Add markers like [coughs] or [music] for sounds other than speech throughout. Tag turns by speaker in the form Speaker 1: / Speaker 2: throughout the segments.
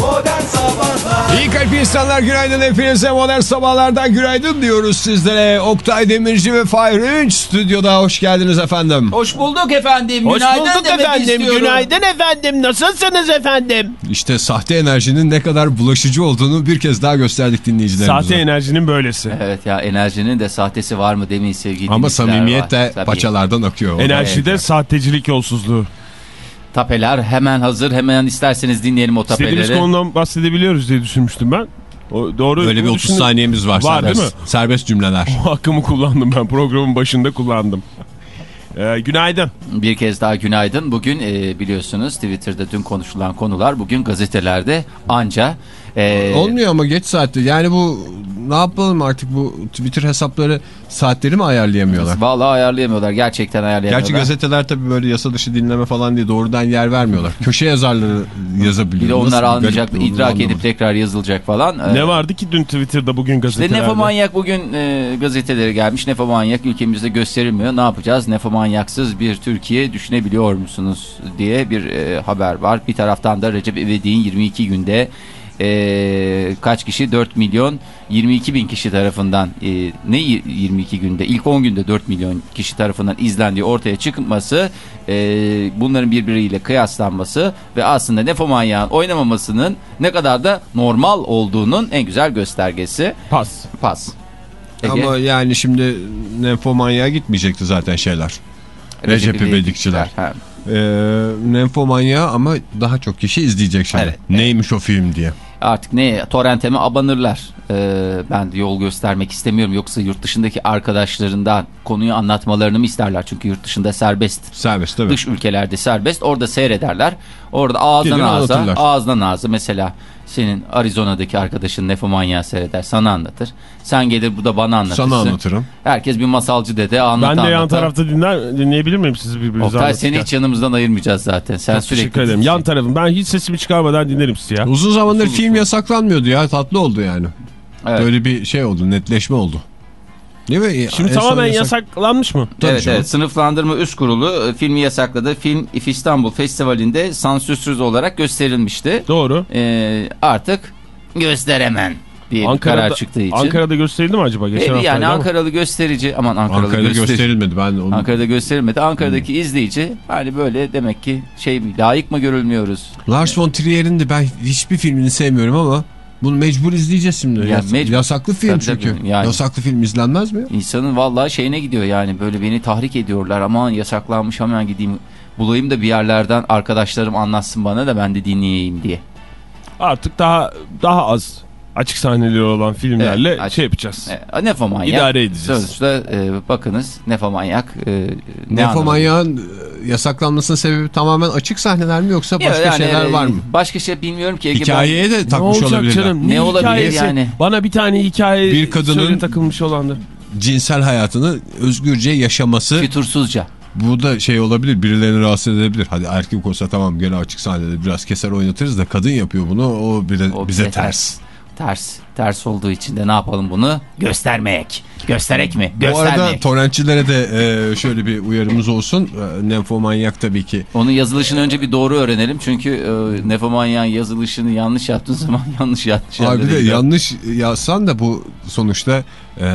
Speaker 1: Modern Sabahlar
Speaker 2: İyi kalp insanlar günaydın hepinize modern sabahlardan günaydın diyoruz sizlere. Oktay Demirci ve Fahir Ünç stüdyoda hoş geldiniz efendim.
Speaker 3: Hoş bulduk efendim.
Speaker 4: Hoş
Speaker 3: Günaydın
Speaker 4: bulduk
Speaker 3: demek
Speaker 4: efendim.
Speaker 3: istiyorum.
Speaker 4: Günaydın efendim. Nasılsınız efendim?
Speaker 2: İşte sahte enerjinin ne kadar bulaşıcı olduğunu bir kez daha gösterdik dinleyicilerimize.
Speaker 4: Sahte enerjinin böylesi.
Speaker 3: Evet ya enerjinin de sahtesi var mı demeyin sevgili
Speaker 2: Ama samimiyet
Speaker 3: var.
Speaker 2: de
Speaker 3: Tabii.
Speaker 2: paçalardan akıyor.
Speaker 4: Enerjide sahtecilik yolsuzluğu.
Speaker 3: Tapeler hemen hazır. Hemen isterseniz dinleyelim o
Speaker 4: İstediğimiz
Speaker 3: tapeleri.
Speaker 4: konudan bahsedebiliyoruz diye düşünmüştüm ben. O, doğru.
Speaker 2: Öyle bir
Speaker 4: o
Speaker 2: 30
Speaker 4: düşündüm.
Speaker 2: saniyemiz var,
Speaker 4: Var
Speaker 2: serbest.
Speaker 4: değil mi?
Speaker 2: Serbest cümleler.
Speaker 4: O hakkımı kullandım ben. Programın başında kullandım. Ee, günaydın.
Speaker 3: Bir kez daha günaydın. Bugün e, biliyorsunuz Twitter'da dün konuşulan konular bugün gazetelerde anca e,
Speaker 2: Olmuyor ama geç saatte. Yani bu ne yapalım artık bu Twitter hesapları saatleri mi ayarlayamıyorlar?
Speaker 3: Vallahi ayarlayamıyorlar. Gerçekten ayarlayamıyorlar.
Speaker 2: Gerçi gazeteler tabii böyle yasa dışı dinleme falan diye doğrudan yer vermiyorlar. Köşe yazarları yazabiliyor.
Speaker 3: bir de onlar almayacak, idrak
Speaker 2: anlamadım.
Speaker 3: edip tekrar yazılacak falan.
Speaker 4: Ne
Speaker 3: Ee,
Speaker 4: vardı ki dün Twitter'da bugün
Speaker 3: İşte
Speaker 4: gazetelerde?
Speaker 3: Nefomanyak bugün e, gazetelere gelmiş. Nefomanyak ülkemizde gösterilmiyor. Ne yapacağız? Nefomanyaksız bir Türkiye düşünebiliyor musunuz diye bir e, haber var. Bir taraftan da Recep İvedik'in 22 günde e, kaç kişi? 4 milyon 22 bin kişi tarafından e, ne y- 22 günde? İlk 10 günde 4 milyon kişi tarafından izlendiği ortaya çıkması e, bunların birbiriyle kıyaslanması ve aslında Nefomanyak'ın oynamamasının ne kadar da normal olduğunun en güzel göstergesi.
Speaker 4: Pas.
Speaker 3: Pas. Ege,
Speaker 2: Ama yani şimdi nefomanyaya gitmeyecekti zaten şeyler. Recep İvedikçiler.
Speaker 3: Ha.
Speaker 2: Ee, nefomanya ama daha çok kişi izleyecek şimdi.
Speaker 3: Evet.
Speaker 2: Neymiş o film diye.
Speaker 3: Artık ne torrenteme abanırlar. Ee, ben de yol göstermek istemiyorum. Yoksa yurt dışındaki arkadaşlarından konuyu anlatmalarını mı isterler? Çünkü yurt dışında serbest.
Speaker 2: Serbest tabii.
Speaker 3: Dış ülkelerde serbest. Orada seyrederler. Orada ağızdan
Speaker 2: Gelir
Speaker 3: ağza, ağızdan ağza mesela senin Arizona'daki arkadaşın Nefomanyağı seyreder. Sana anlatır. Sen gelir burada bana anlatırsın.
Speaker 2: Sana anlatırım.
Speaker 3: Herkes bir masalcı dede anlat
Speaker 4: Ben de yan
Speaker 3: anlata.
Speaker 4: tarafta dinler, dinleyebilir miyim sizi birbirinize
Speaker 3: Oktay seni hiç yanımızdan ayırmayacağız zaten. Sen
Speaker 4: Çok
Speaker 3: sürekli...
Speaker 4: Teşekkür ederim. Yan tarafım. Ben hiç sesimi çıkarmadan dinlerim sizi ya.
Speaker 2: Uzun zamandır film yasaklanmıyordu ya. Tatlı oldu yani.
Speaker 3: Evet.
Speaker 2: Böyle bir şey oldu. Netleşme oldu. Değil mi?
Speaker 4: Şimdi
Speaker 2: En
Speaker 4: tamamen
Speaker 2: yasak-
Speaker 4: yasaklanmış mı?
Speaker 2: Tabii
Speaker 3: evet, evet sınıflandırma üst kurulu e, filmi yasakladı. Film İF İstanbul Festivali'nde sansürsüz olarak gösterilmişti.
Speaker 4: Doğru.
Speaker 3: Ee, artık gösteremem diye bir karar çıktığı için.
Speaker 4: Ankara'da gösterildi mi acaba? Geçen
Speaker 3: E, yani
Speaker 4: haftaydı ama.
Speaker 3: Ankaralı gösterici aman Ankaralı
Speaker 2: Ankara'da
Speaker 3: gösteri-
Speaker 2: gösterilmedi. Ben onu...
Speaker 3: Ankara'da gösterilmedi. Ankara'daki izleyici hani böyle demek ki şey layık mı görülmüyoruz?
Speaker 2: Lars von Trier'in de ben hiçbir filmini sevmiyorum ama bunu mecbur izleyeceğiz şimdi.
Speaker 3: Ya
Speaker 2: Yas-
Speaker 3: mecbur.
Speaker 2: Yasaklı film
Speaker 3: Tabii,
Speaker 2: çünkü.
Speaker 3: tabii. Yani-
Speaker 2: Yasaklı film izlenmez mi?
Speaker 3: İnsanın vallahi şeyine gidiyor yani böyle beni tahrik ediyorlar. Aman yasaklanmış hemen gideyim bulayım da bir yerlerden arkadaşlarım anlatsın bana da ben de dinleyeyim diye.
Speaker 4: Artık daha daha az açık sahneleri olan filmlerle
Speaker 3: Evet, açık.
Speaker 4: şey yapacağız.
Speaker 3: E, Nefomanyak.
Speaker 4: İdare edeceğiz.
Speaker 3: Sözde e, bakınız Nefomanyak. E, ne?
Speaker 2: Nefomanyağın e, yasaklanmasının sebebi tamamen açık sahneler mi yoksa başka
Speaker 3: Yani,
Speaker 2: şeyler
Speaker 3: e,
Speaker 2: var mı?
Speaker 3: Başka şey bilmiyorum ki.
Speaker 2: Hikayeye de
Speaker 4: Ne
Speaker 2: takmış
Speaker 4: olacak
Speaker 2: olabilirler.
Speaker 4: canım?
Speaker 3: Ne olabilir
Speaker 4: hikayesi?
Speaker 3: yani?
Speaker 4: Bana bir tane hikaye
Speaker 2: Bir kadının-
Speaker 4: takılmış olandı.
Speaker 2: Cinsel hayatını özgürce yaşaması
Speaker 3: fütursuzca.
Speaker 2: bu da şey olabilir birilerini rahatsız edebilir. Hadi erkek olsa tamam gene açık sahnede biraz keser oynatırız da kadın yapıyor bunu o, bile,
Speaker 3: O
Speaker 2: bize
Speaker 3: bize
Speaker 2: ters.
Speaker 3: Ters. Ters olduğu için de ne yapalım bunu? Göstermeyek. Gösterek mi?
Speaker 2: Bu arada
Speaker 3: Göstermeyek.
Speaker 2: torrentçilere de e, şöyle bir uyarımız olsun. E, Nymfomanyak tabii ki.
Speaker 3: Onun yazılışını önce bir doğru öğrenelim. Çünkü e, Nefomanyak'ın yazılışını yanlış yaptığın [laughs] zaman yanlış yanlış.
Speaker 2: Abi de yanlış yazsan da bu sonuçta e,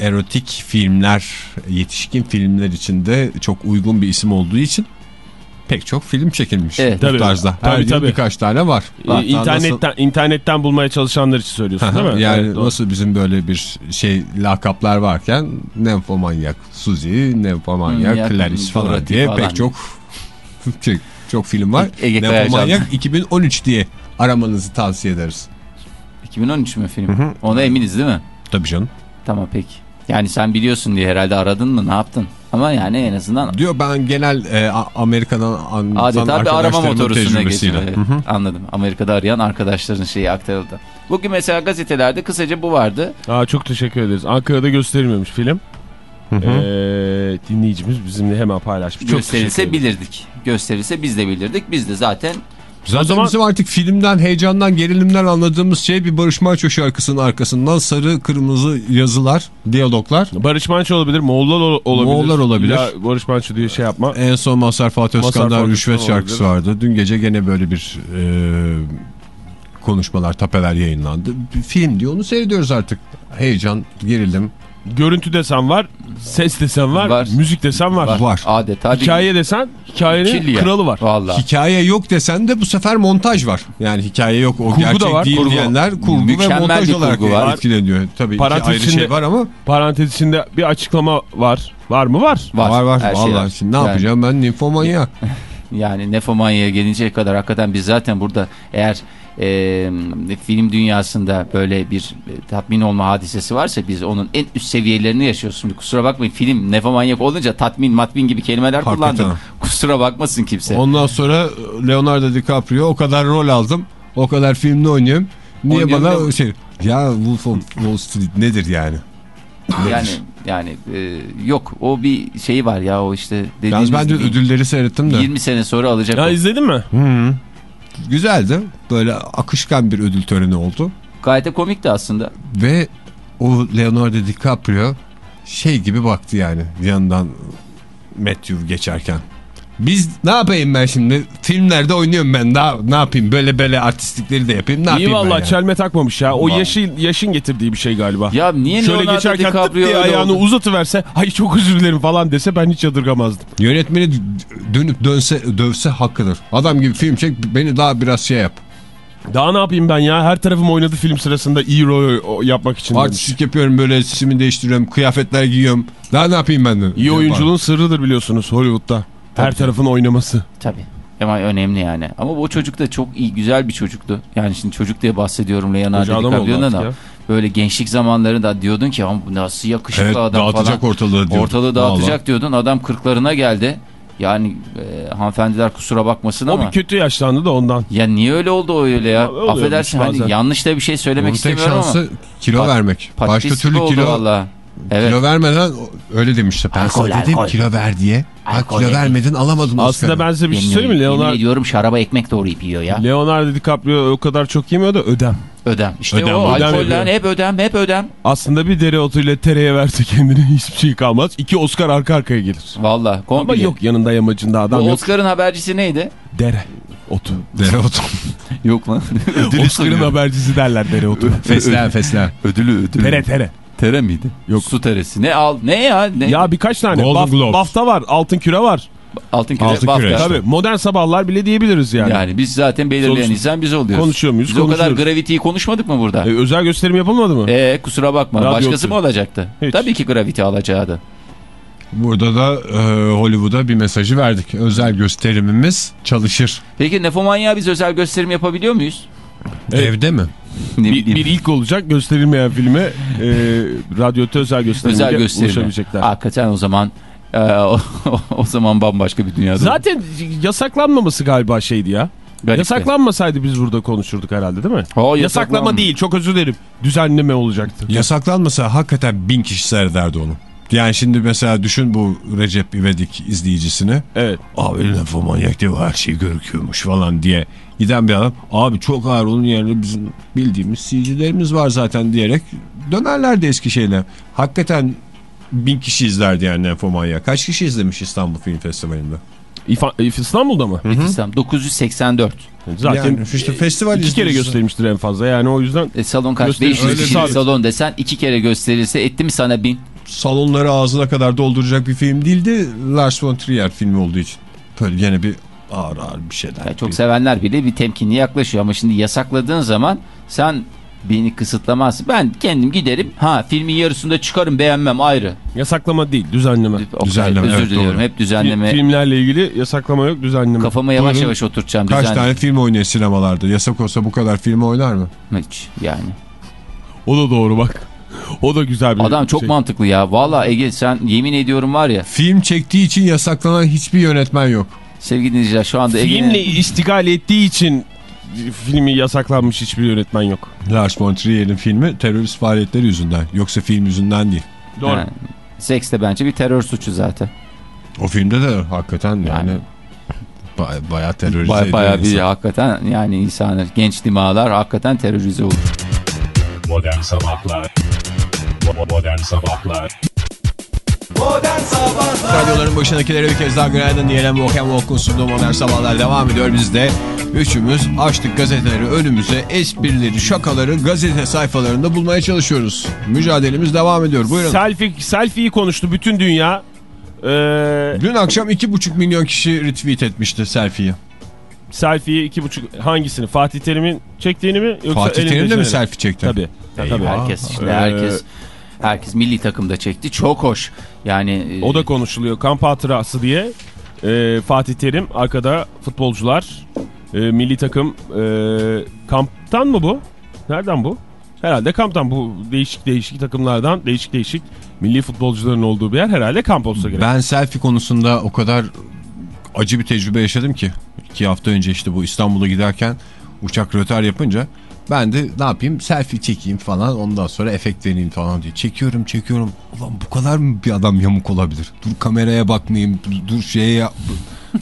Speaker 2: erotik filmler, yetişkin filmler içinde çok uygun bir isim olduğu için pek çok film çekilmiş
Speaker 3: Evet.
Speaker 2: bu
Speaker 4: Tabii.
Speaker 2: tarzda. Her
Speaker 4: Tabii,
Speaker 2: yıl
Speaker 4: tabii.
Speaker 2: birkaç tane var.
Speaker 4: Ee,
Speaker 2: Hatta
Speaker 4: internetten internetten bulmaya çalışanlar için söylüyorsun
Speaker 2: nasıl,
Speaker 4: değil mi?
Speaker 2: yani
Speaker 4: Evet, doğru.
Speaker 2: nasıl bizim böyle bir şey lakaplar varken Nymfomanyak Suzy, Nymfomanyak
Speaker 3: Manyak,
Speaker 2: Clarice falan
Speaker 3: Dorothy
Speaker 2: diye
Speaker 3: falan. [laughs]
Speaker 2: pek çok çok, çok film var.
Speaker 3: Ege Kayacan.
Speaker 2: Nymfomanyak 2013 diye aramanızı tavsiye ederiz.
Speaker 3: 2013 mü film? Ona eminiz değil mi?
Speaker 2: Tabii canım.
Speaker 3: Tamam peki. Yani sen biliyorsun diye herhalde aradın mı ne yaptın? Ama yani en azından
Speaker 2: Diyor ben genel e, Amerika'dan
Speaker 3: adeta bir arama geçiyor. Evet, Anladım. Amerika'da arayan arkadaşların şeyi aktarıldı. Bugün mesela gazetelerde kısaca bu vardı.
Speaker 4: Aa, çok teşekkür ederiz. Ankara'da gösterilmemiş film. Ee, dinleyicimiz bizimle hemen paylaşmış. Çok
Speaker 3: Gösterilse bilirdik. Gösterilse biz de bilirdik. Biz de zaten
Speaker 2: Zaten
Speaker 4: zaman-
Speaker 2: bizim artık filmden, heyecandan, gerilimden anladığımız şey bir Barış Manço şarkısının arkasından sarı kırmızı yazılar, diyaloglar.
Speaker 4: Barış Manço olabilir, Moğollar ol- olabilir.
Speaker 2: Moğollar olabilir.
Speaker 4: Ya Barış Manço diye şey yapma.
Speaker 2: En son Mazhar Fatih Özkan'dan rüşvet
Speaker 4: Özkan
Speaker 2: şarkısı
Speaker 4: olabilir.
Speaker 2: vardı. Dün gece gene böyle bir e, konuşmalar, tapeler yayınlandı. Bir film diyor onu seyrediyoruz artık. Heyecan, gerilim
Speaker 4: Görüntü desen var, ses desen var,
Speaker 3: Var.
Speaker 4: müzik desen var.
Speaker 3: Var.
Speaker 2: var.
Speaker 3: Adeta bir
Speaker 4: Hikaye desen hikayenin
Speaker 3: Kilya.
Speaker 4: kralı var.
Speaker 3: Vallahi.
Speaker 2: Hikaye yok desen de bu sefer montaj var. Yani hikaye yok o
Speaker 4: Kurgu da
Speaker 2: gerçek
Speaker 4: var,
Speaker 2: değil
Speaker 4: kurgu.
Speaker 2: diyenler kurgu ve
Speaker 3: Mükemmel
Speaker 2: montaj
Speaker 3: bir
Speaker 2: olarak
Speaker 3: kurgu var.
Speaker 2: etkileniyor. Tabii
Speaker 4: Parantez
Speaker 2: ayrı
Speaker 4: içinde-
Speaker 2: şey var ama
Speaker 4: Parantez içinde bir açıklama var. Var mı? Var.
Speaker 3: Var,
Speaker 2: var var.
Speaker 3: her şey
Speaker 2: Vallahi
Speaker 3: var.
Speaker 2: şimdi ne
Speaker 3: Yani-
Speaker 2: yapacağım ben ninfomanyak. [laughs]
Speaker 3: Yani nefomanyaya gelinceye kadar hakikaten biz zaten burada eğer e, film dünyasında böyle bir e, tatmin olma hadisesi varsa biz onun en üst seviyelerini yaşıyoruz. Şimdi kusura bakmayın film nefomanyak olunca tatmin matmin gibi kelimeler
Speaker 2: Hakikaten.
Speaker 3: kullandım. [laughs] Kusura bakmasın kimse.
Speaker 2: Ondan sonra Leonardo DiCaprio o kadar rol aldım. O kadar filmde oynuyorum. Niye
Speaker 3: Oynuyorum
Speaker 2: bana şey ya Wolf of Wall Street nedir yani?
Speaker 3: Yani yani e, yok o bir şeyi var ya o işte
Speaker 2: Yalnız
Speaker 3: dediğimiz
Speaker 2: ben de
Speaker 3: gibi
Speaker 2: ödülleri seyrettim de.
Speaker 3: 20 sene sonra alacak
Speaker 4: Ya
Speaker 3: o.
Speaker 4: izledin mi?
Speaker 2: Hı. Güzeldi. Böyle akışkan bir ödül töreni oldu.
Speaker 3: Gayet de komikti aslında.
Speaker 2: Ve o Leonardo DiCaprio şey gibi baktı yani yanından Matthew geçerken. Biz ne yapayım ben şimdi? Filmlerde oynuyorum ben. Daha ne yapayım? Böyle böyle artistlikleri de yapayım. Ne
Speaker 4: İyi
Speaker 2: yapayım ben
Speaker 4: vallahi
Speaker 2: yani?
Speaker 4: çelme takmamış ya. O
Speaker 3: Vallahi.
Speaker 4: yaşın, yaşın getirdiği bir şey galiba.
Speaker 3: Ya niye
Speaker 4: Şöyle
Speaker 3: Leonardo
Speaker 4: geçerken
Speaker 3: DiCaprio
Speaker 4: diye ayağını
Speaker 3: oldu?
Speaker 4: uzatıverse ay çok özür dilerim falan dese ben hiç yadırgamazdım.
Speaker 2: Yönetmeni dönüp dönse dövse hakkıdır. Adam gibi film çek beni daha biraz şey yap.
Speaker 4: Daha ne yapayım ben ya? Her tarafım oynadı film sırasında iyi rol yapmak için.
Speaker 2: Artistlik yapıyorum böyle sesimi değiştiriyorum. Kıyafetler giyiyorum. Daha ne yapayım ben de?
Speaker 4: İyi oyunculuğun sırrıdır biliyorsunuz Hollywood'da. Her tarafın oynaması.
Speaker 3: Tabii. Ama önemli yani. Ama bu çocuk da çok iyi, güzel bir çocuktu. Yani şimdi çocuk diye bahsediyorum Leonardo
Speaker 4: adam
Speaker 3: DiCaprio'dan da.
Speaker 4: ya.
Speaker 3: Böyle gençlik zamanlarında diyordun ki "Ama nasıl yakışıklı
Speaker 2: Evet
Speaker 3: adam
Speaker 2: dağıtacak
Speaker 3: falan.
Speaker 2: ortalığı diyordum.
Speaker 3: Ortalığı dağıtacak diyordun. Adam kırklarına geldi. Yani e, hanımefendiler kusura bakmasın
Speaker 4: O
Speaker 3: ama.
Speaker 4: bir kötü yaşlandı da ondan.
Speaker 3: Ya niye öyle oldu o öyle ya?
Speaker 4: Oluyormuş
Speaker 3: Affedersin hani yanlış da bir şey söylemek
Speaker 2: tek
Speaker 3: istemiyorum ama.
Speaker 2: şansı kilo
Speaker 3: Pa-
Speaker 2: vermek. Başka
Speaker 3: patates
Speaker 2: türlü kilo
Speaker 3: valla. Evet.
Speaker 2: Kilo vermeden öyle demişti. Ben
Speaker 3: Alkol,
Speaker 2: sana dedim
Speaker 3: alkol.
Speaker 2: kilo ver diye. Ha, kilo
Speaker 3: dedi.
Speaker 2: vermedin alamadın
Speaker 4: Aslında ben size bir şey söyleyeyim mi?
Speaker 3: Yemin
Speaker 4: Leonardo,
Speaker 3: ediyorum şaraba ekmek doğrayıp yiyor ya.
Speaker 4: Leonardo DiCaprio o kadar çok yemiyor da ödem.
Speaker 3: Ödem. İşte
Speaker 2: Ödem,
Speaker 3: o
Speaker 4: ödem
Speaker 3: alkolden
Speaker 4: yapıyor.
Speaker 3: hep ödem hep ödem.
Speaker 4: Aslında bir dereotuyla tereye verse kendine hiçbir şey kalmaz. İki Oscar arka arkaya gelir.
Speaker 3: Valla
Speaker 4: Ama yok yanında yamacında adam
Speaker 3: Bu
Speaker 4: yok.
Speaker 3: Oscar'ın habercisi neydi?
Speaker 4: Dere. Otu.
Speaker 2: Dereotu.
Speaker 3: Yok lan. [laughs]
Speaker 4: Oscar'ın habercisi derler dereotu.
Speaker 2: fesleğen fesleğen.
Speaker 3: Ödülü ödülü.
Speaker 4: tere tere.
Speaker 3: Tere miydi?
Speaker 4: Yok.
Speaker 3: Su teresi. Ne al? Ne ya? Ne?
Speaker 4: Ya birkaç tane.
Speaker 2: Golden
Speaker 4: Baf,
Speaker 2: Globes.
Speaker 4: BAFTA var. Altın küre var.
Speaker 3: altın küre.
Speaker 2: Altın
Speaker 3: Bafta.
Speaker 2: küre işte.
Speaker 4: Tabii modern sabahlar bile diyebiliriz yani.
Speaker 3: Yani biz zaten belirleyen
Speaker 4: Sonuç-
Speaker 3: insan biz oluyoruz.
Speaker 4: Konuşuyor muyuz?
Speaker 3: Biz o kadar. Gravity'yi konuşmadık mı burada?
Speaker 4: E, özel gösterim yapılmadı mı?
Speaker 3: Ee kusura bakma.
Speaker 4: Radyo
Speaker 3: Başkası
Speaker 4: yoktu.
Speaker 3: mı olacaktı?
Speaker 4: Hiç.
Speaker 3: Tabii ki Gravity alacaktı.
Speaker 2: Burada da e, Hollywood'a bir mesajı verdik. Özel gösterimimiz çalışır.
Speaker 3: Peki Nefomanya biz özel gösterim yapabiliyor muyuz?
Speaker 4: Evet.
Speaker 2: Evde mi?
Speaker 3: Ne
Speaker 4: Bir,
Speaker 3: bileyim.
Speaker 4: bir ilk olacak gösterilmeyen filme e, radyoda özel gösterimde
Speaker 3: özel gösterim.
Speaker 4: ulaşabilecekler.
Speaker 3: Hakikaten o zaman e, o, o zaman bambaşka bir dünyada.
Speaker 4: Zaten yasaklanmaması galiba şeydi ya.
Speaker 3: Garip
Speaker 4: Yasaklanmasaydı biz burada konuşurduk herhalde değil mi?
Speaker 3: O
Speaker 4: Yasaklama
Speaker 3: yasaklan-
Speaker 4: değil çok özür dilerim. Düzenleme olacaktı.
Speaker 2: Yasaklanmasa hakikaten bin kişi seyrederdi onu. Yani şimdi mesela düşün bu Recep İvedik izleyicisini.
Speaker 4: Evet.
Speaker 2: Abi manyak diye her şey görüküyormuş falan diye giden bir adam. Abi çok ağır onun yerine bizim bildiğimiz CG'lerimiz var zaten diyerek dönerlerdi eski şeyler. Hakikaten bin kişi izlerdi yani Nefomanyak. Kaç kişi izlemiş İstanbul Film Festivali'nde?
Speaker 4: İF- İstanbul'da mı?
Speaker 3: İslam 984.
Speaker 4: Zaten
Speaker 2: Yani işte festival
Speaker 4: iki kere göstermiştir en fazla yani o yüzden
Speaker 3: E, salon kaç?
Speaker 4: Gösterim
Speaker 3: 500
Speaker 4: öyle
Speaker 3: kişilik salon desen iki kere gösterilse etti mi sana bin?
Speaker 2: Salonları ağzına kadar dolduracak bir film değildi. Lars von Trier filmi olduğu için. Böyle gene bir ağır ağır bir şeyler.
Speaker 3: Yani çok sevenler bile bir temkinli yaklaşıyor ama şimdi yasakladığın zaman sen beni kısıtlamazsın. Ben kendim giderim. Ha filmin yarısında çıkarım beğenmem ayrı.
Speaker 4: yasaklama değil düzenleme.
Speaker 3: Okay,
Speaker 2: Düzenleme,
Speaker 3: özür
Speaker 2: evet,
Speaker 3: diliyorum.
Speaker 2: doğru.
Speaker 3: Hep düzenleme.
Speaker 4: Fi- Filmlerle ilgili yasaklama yok düzenleme.
Speaker 3: Kafama yavaş
Speaker 2: Buyurun.
Speaker 3: yavaş oturtacağım.
Speaker 2: Kaç
Speaker 3: düzen-
Speaker 2: tane film oynuyor sinemalarda? Yasak olsa bu kadar film oynar mı?
Speaker 3: Hiç yani.
Speaker 4: O da doğru bak. O da güzel bir
Speaker 3: Adam çok
Speaker 4: şey.
Speaker 3: mantıklı ya. Valla Ege sen yemin ediyorum var ya.
Speaker 2: Film çektiği için yasaklanan hiçbir yönetmen yok.
Speaker 3: Sevgili dinleyiciler şu anda
Speaker 4: Filmle
Speaker 3: Ege'nin...
Speaker 4: istigal ettiği için filmi yasaklanmış hiçbir yönetmen yok.
Speaker 2: Lars von Trier'in filmi terörist faaliyetleri yüzünden. Yoksa film yüzünden değil.
Speaker 4: Doğru.
Speaker 3: Ha, Seks de bence bir terör suçu zaten.
Speaker 2: O filmde de hakikaten yani,
Speaker 3: Yani.
Speaker 2: Ba- bayağı terörize
Speaker 3: Baya, bayağı bir
Speaker 2: insan.
Speaker 3: hakikaten yani insanlar genç dimalar hakikaten terörize olur.
Speaker 5: Modern Sabahlar Modern Sabahlar
Speaker 1: Modern Sabahlar
Speaker 2: Radyoların başındakilere bir kez daha günaydın diyelim. Volkan Volk'un sunduğu modern sabahlar devam ediyor. Biz de üçümüz açtık gazeteleri önümüze. Esprileri, şakaları gazete sayfalarında bulmaya çalışıyoruz. Mücadelemiz devam ediyor. Buyurun.
Speaker 4: Selfie, selfie'yi konuştu bütün dünya. Ee,
Speaker 2: Dün akşam 2,5 milyon kişi retweet etmişti selfie'yi.
Speaker 4: selfie'yi iki buçuk hangisini? Fatih Terim'in çektiğini mi? Yoksa
Speaker 2: Fatih Terim de mi selfie çekti?
Speaker 4: Tabii. tabii.
Speaker 3: Herkes işte
Speaker 4: Ee,
Speaker 3: herkes milli takımda çekti. Çok hoş. Yani e,
Speaker 4: O da konuşuluyor. Kamp hatırası diye. Ee, Fatih Terim arkada futbolcular. Ee, milli takım e, kamptan mı bu? Nereden bu? Herhalde kamptan bu değişik değişik takımlardan değişik değişik milli futbolcuların olduğu bir yer herhalde kamp olsa gerek.
Speaker 2: Ben selfie konusunda o kadar acı bir tecrübe yaşadım ki. iki hafta önce işte bu İstanbul'a giderken uçak rötar yapınca ben de ne yapayım selfie çekeyim falan ondan sonra efekt vereyim falan diye. Çekiyorum çekiyorum. Ulan bu kadar mı bir adam yamuk olabilir? Dur kameraya bakmayayım dur, dur şeye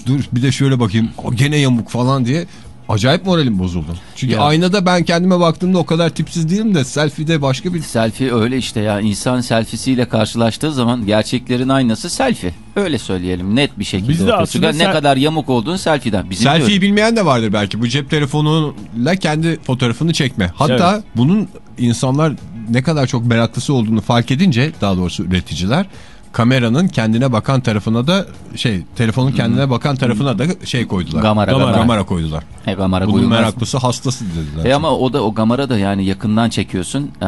Speaker 2: dur bir de şöyle bakayım o gene yamuk falan diye. Acayip moralim bozuldu. Çünkü
Speaker 3: Ya.
Speaker 2: aynada ben kendime baktığımda o kadar tipsiz değilim de selfie'de başka bir
Speaker 3: Selfie öyle işte ya insan selfisiyle karşılaştığı zaman gerçeklerin aynası selfie. Öyle söyleyelim net bir şekilde.
Speaker 4: Biz de aslında.
Speaker 3: Ne kadar yamuk olduğunu selfie'den. Bizim
Speaker 2: Selfie'yi
Speaker 3: diyorum.
Speaker 2: bilmeyen de vardır belki. Bu cep telefonuyla kendi fotoğrafını çekme. Hatta
Speaker 4: Evet.
Speaker 2: bunun insanlar ne kadar çok meraklısı olduğunu fark edince daha doğrusu üreticiler kameranın kendine bakan tarafına da şey telefonun kendine bakan tarafına da şey koydular.
Speaker 3: Gamara,
Speaker 2: gamara,
Speaker 3: gamara.
Speaker 2: koydular.
Speaker 3: E, gamara
Speaker 2: Bunun
Speaker 3: koyulmaz.
Speaker 2: meraklısı hastası dediler.
Speaker 3: E ama o da o gamara da yani yakından çekiyorsun. Ee,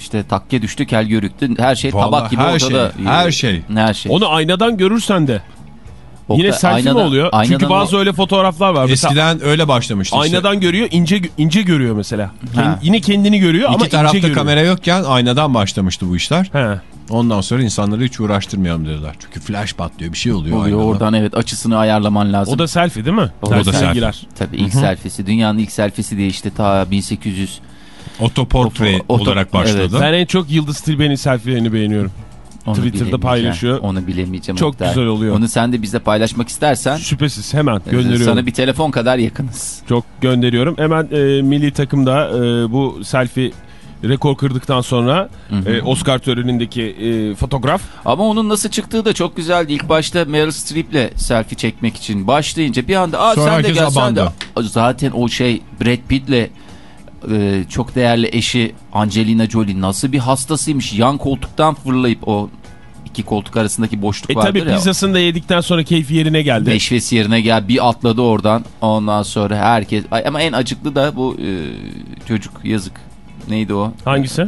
Speaker 3: işte takke düştü kel görüktü. Her şey
Speaker 2: Vallahi
Speaker 3: tabak gibi
Speaker 2: her
Speaker 3: ortada.
Speaker 2: şey, her şey.
Speaker 3: Her şey.
Speaker 4: Onu aynadan görürsen de yine
Speaker 3: Oktay,
Speaker 4: selfie mi
Speaker 3: aynadan-
Speaker 4: oluyor? Çünkü bazı
Speaker 3: o-
Speaker 4: öyle fotoğraflar var. Mesela
Speaker 2: Eskiden öyle başlamıştı işte.
Speaker 4: aynadan görüyor, ince ince görüyor mesela. Kend-
Speaker 3: Ha.
Speaker 4: yine kendini görüyor ama
Speaker 2: İki
Speaker 4: ince
Speaker 2: tarafta
Speaker 4: görüyor.
Speaker 2: kamera yokken aynadan başlamıştı bu işler.
Speaker 4: He.
Speaker 2: Ondan sonra insanları hiç uğraştırmayalım dediler. Çünkü flash patlıyor bir şey oluyor.
Speaker 3: oluyor
Speaker 2: aynada.
Speaker 3: oradan evet açısını ayarlaman lazım.
Speaker 4: O da selfie değil mi?
Speaker 3: O da
Speaker 4: Selfie
Speaker 2: selfie.
Speaker 4: girer.
Speaker 3: Tabii ilk selfiesi. Dünyanın ilk selfiesi diye işte ta 1800
Speaker 2: Otoportre
Speaker 3: Oto- oto-
Speaker 2: olarak başladı.
Speaker 4: Ben en çok Yıldız Tilbe'nin selfielerini beğeniyorum.
Speaker 3: onu
Speaker 4: Twitter'da paylaşıyor.
Speaker 3: Onu bilemeyeceğim.
Speaker 4: Çok
Speaker 3: Oktay.
Speaker 4: güzel oluyor.
Speaker 3: Onu sen de bizle paylaşmak istersen
Speaker 4: Şüphesiz hemen gönderiyorum.
Speaker 3: sana bir telefon kadar yakınız.
Speaker 4: Çok gönderiyorum. Hemen e, milli takımda e, bu selfie rekor kırdıktan sonra e, Oscar törenindeki e, fotoğraf
Speaker 3: Ama onun nasıl çıktığı da çok güzeldi. İlk başta Meryl Streep'le selfie çekmek için başlayınca bir anda Aa,
Speaker 2: Sonra
Speaker 3: sen de gel sen de. Zaten o şey Brad Pitt'le e, çok değerli eşi Angelina Jolie nasıl bir hastasıymış. Yan koltuktan fırlayıp o iki koltuk arasındaki boşluk
Speaker 4: E
Speaker 3: vardır
Speaker 4: tabi
Speaker 3: ya.
Speaker 4: pizzasını da yedikten sonra keyfi yerine geldi.
Speaker 3: Neşvesi yerine gel bir atladı oradan. Ondan sonra herkes ama en acıklı da bu e, çocuk yazık. Neydi o?
Speaker 4: Hangisi?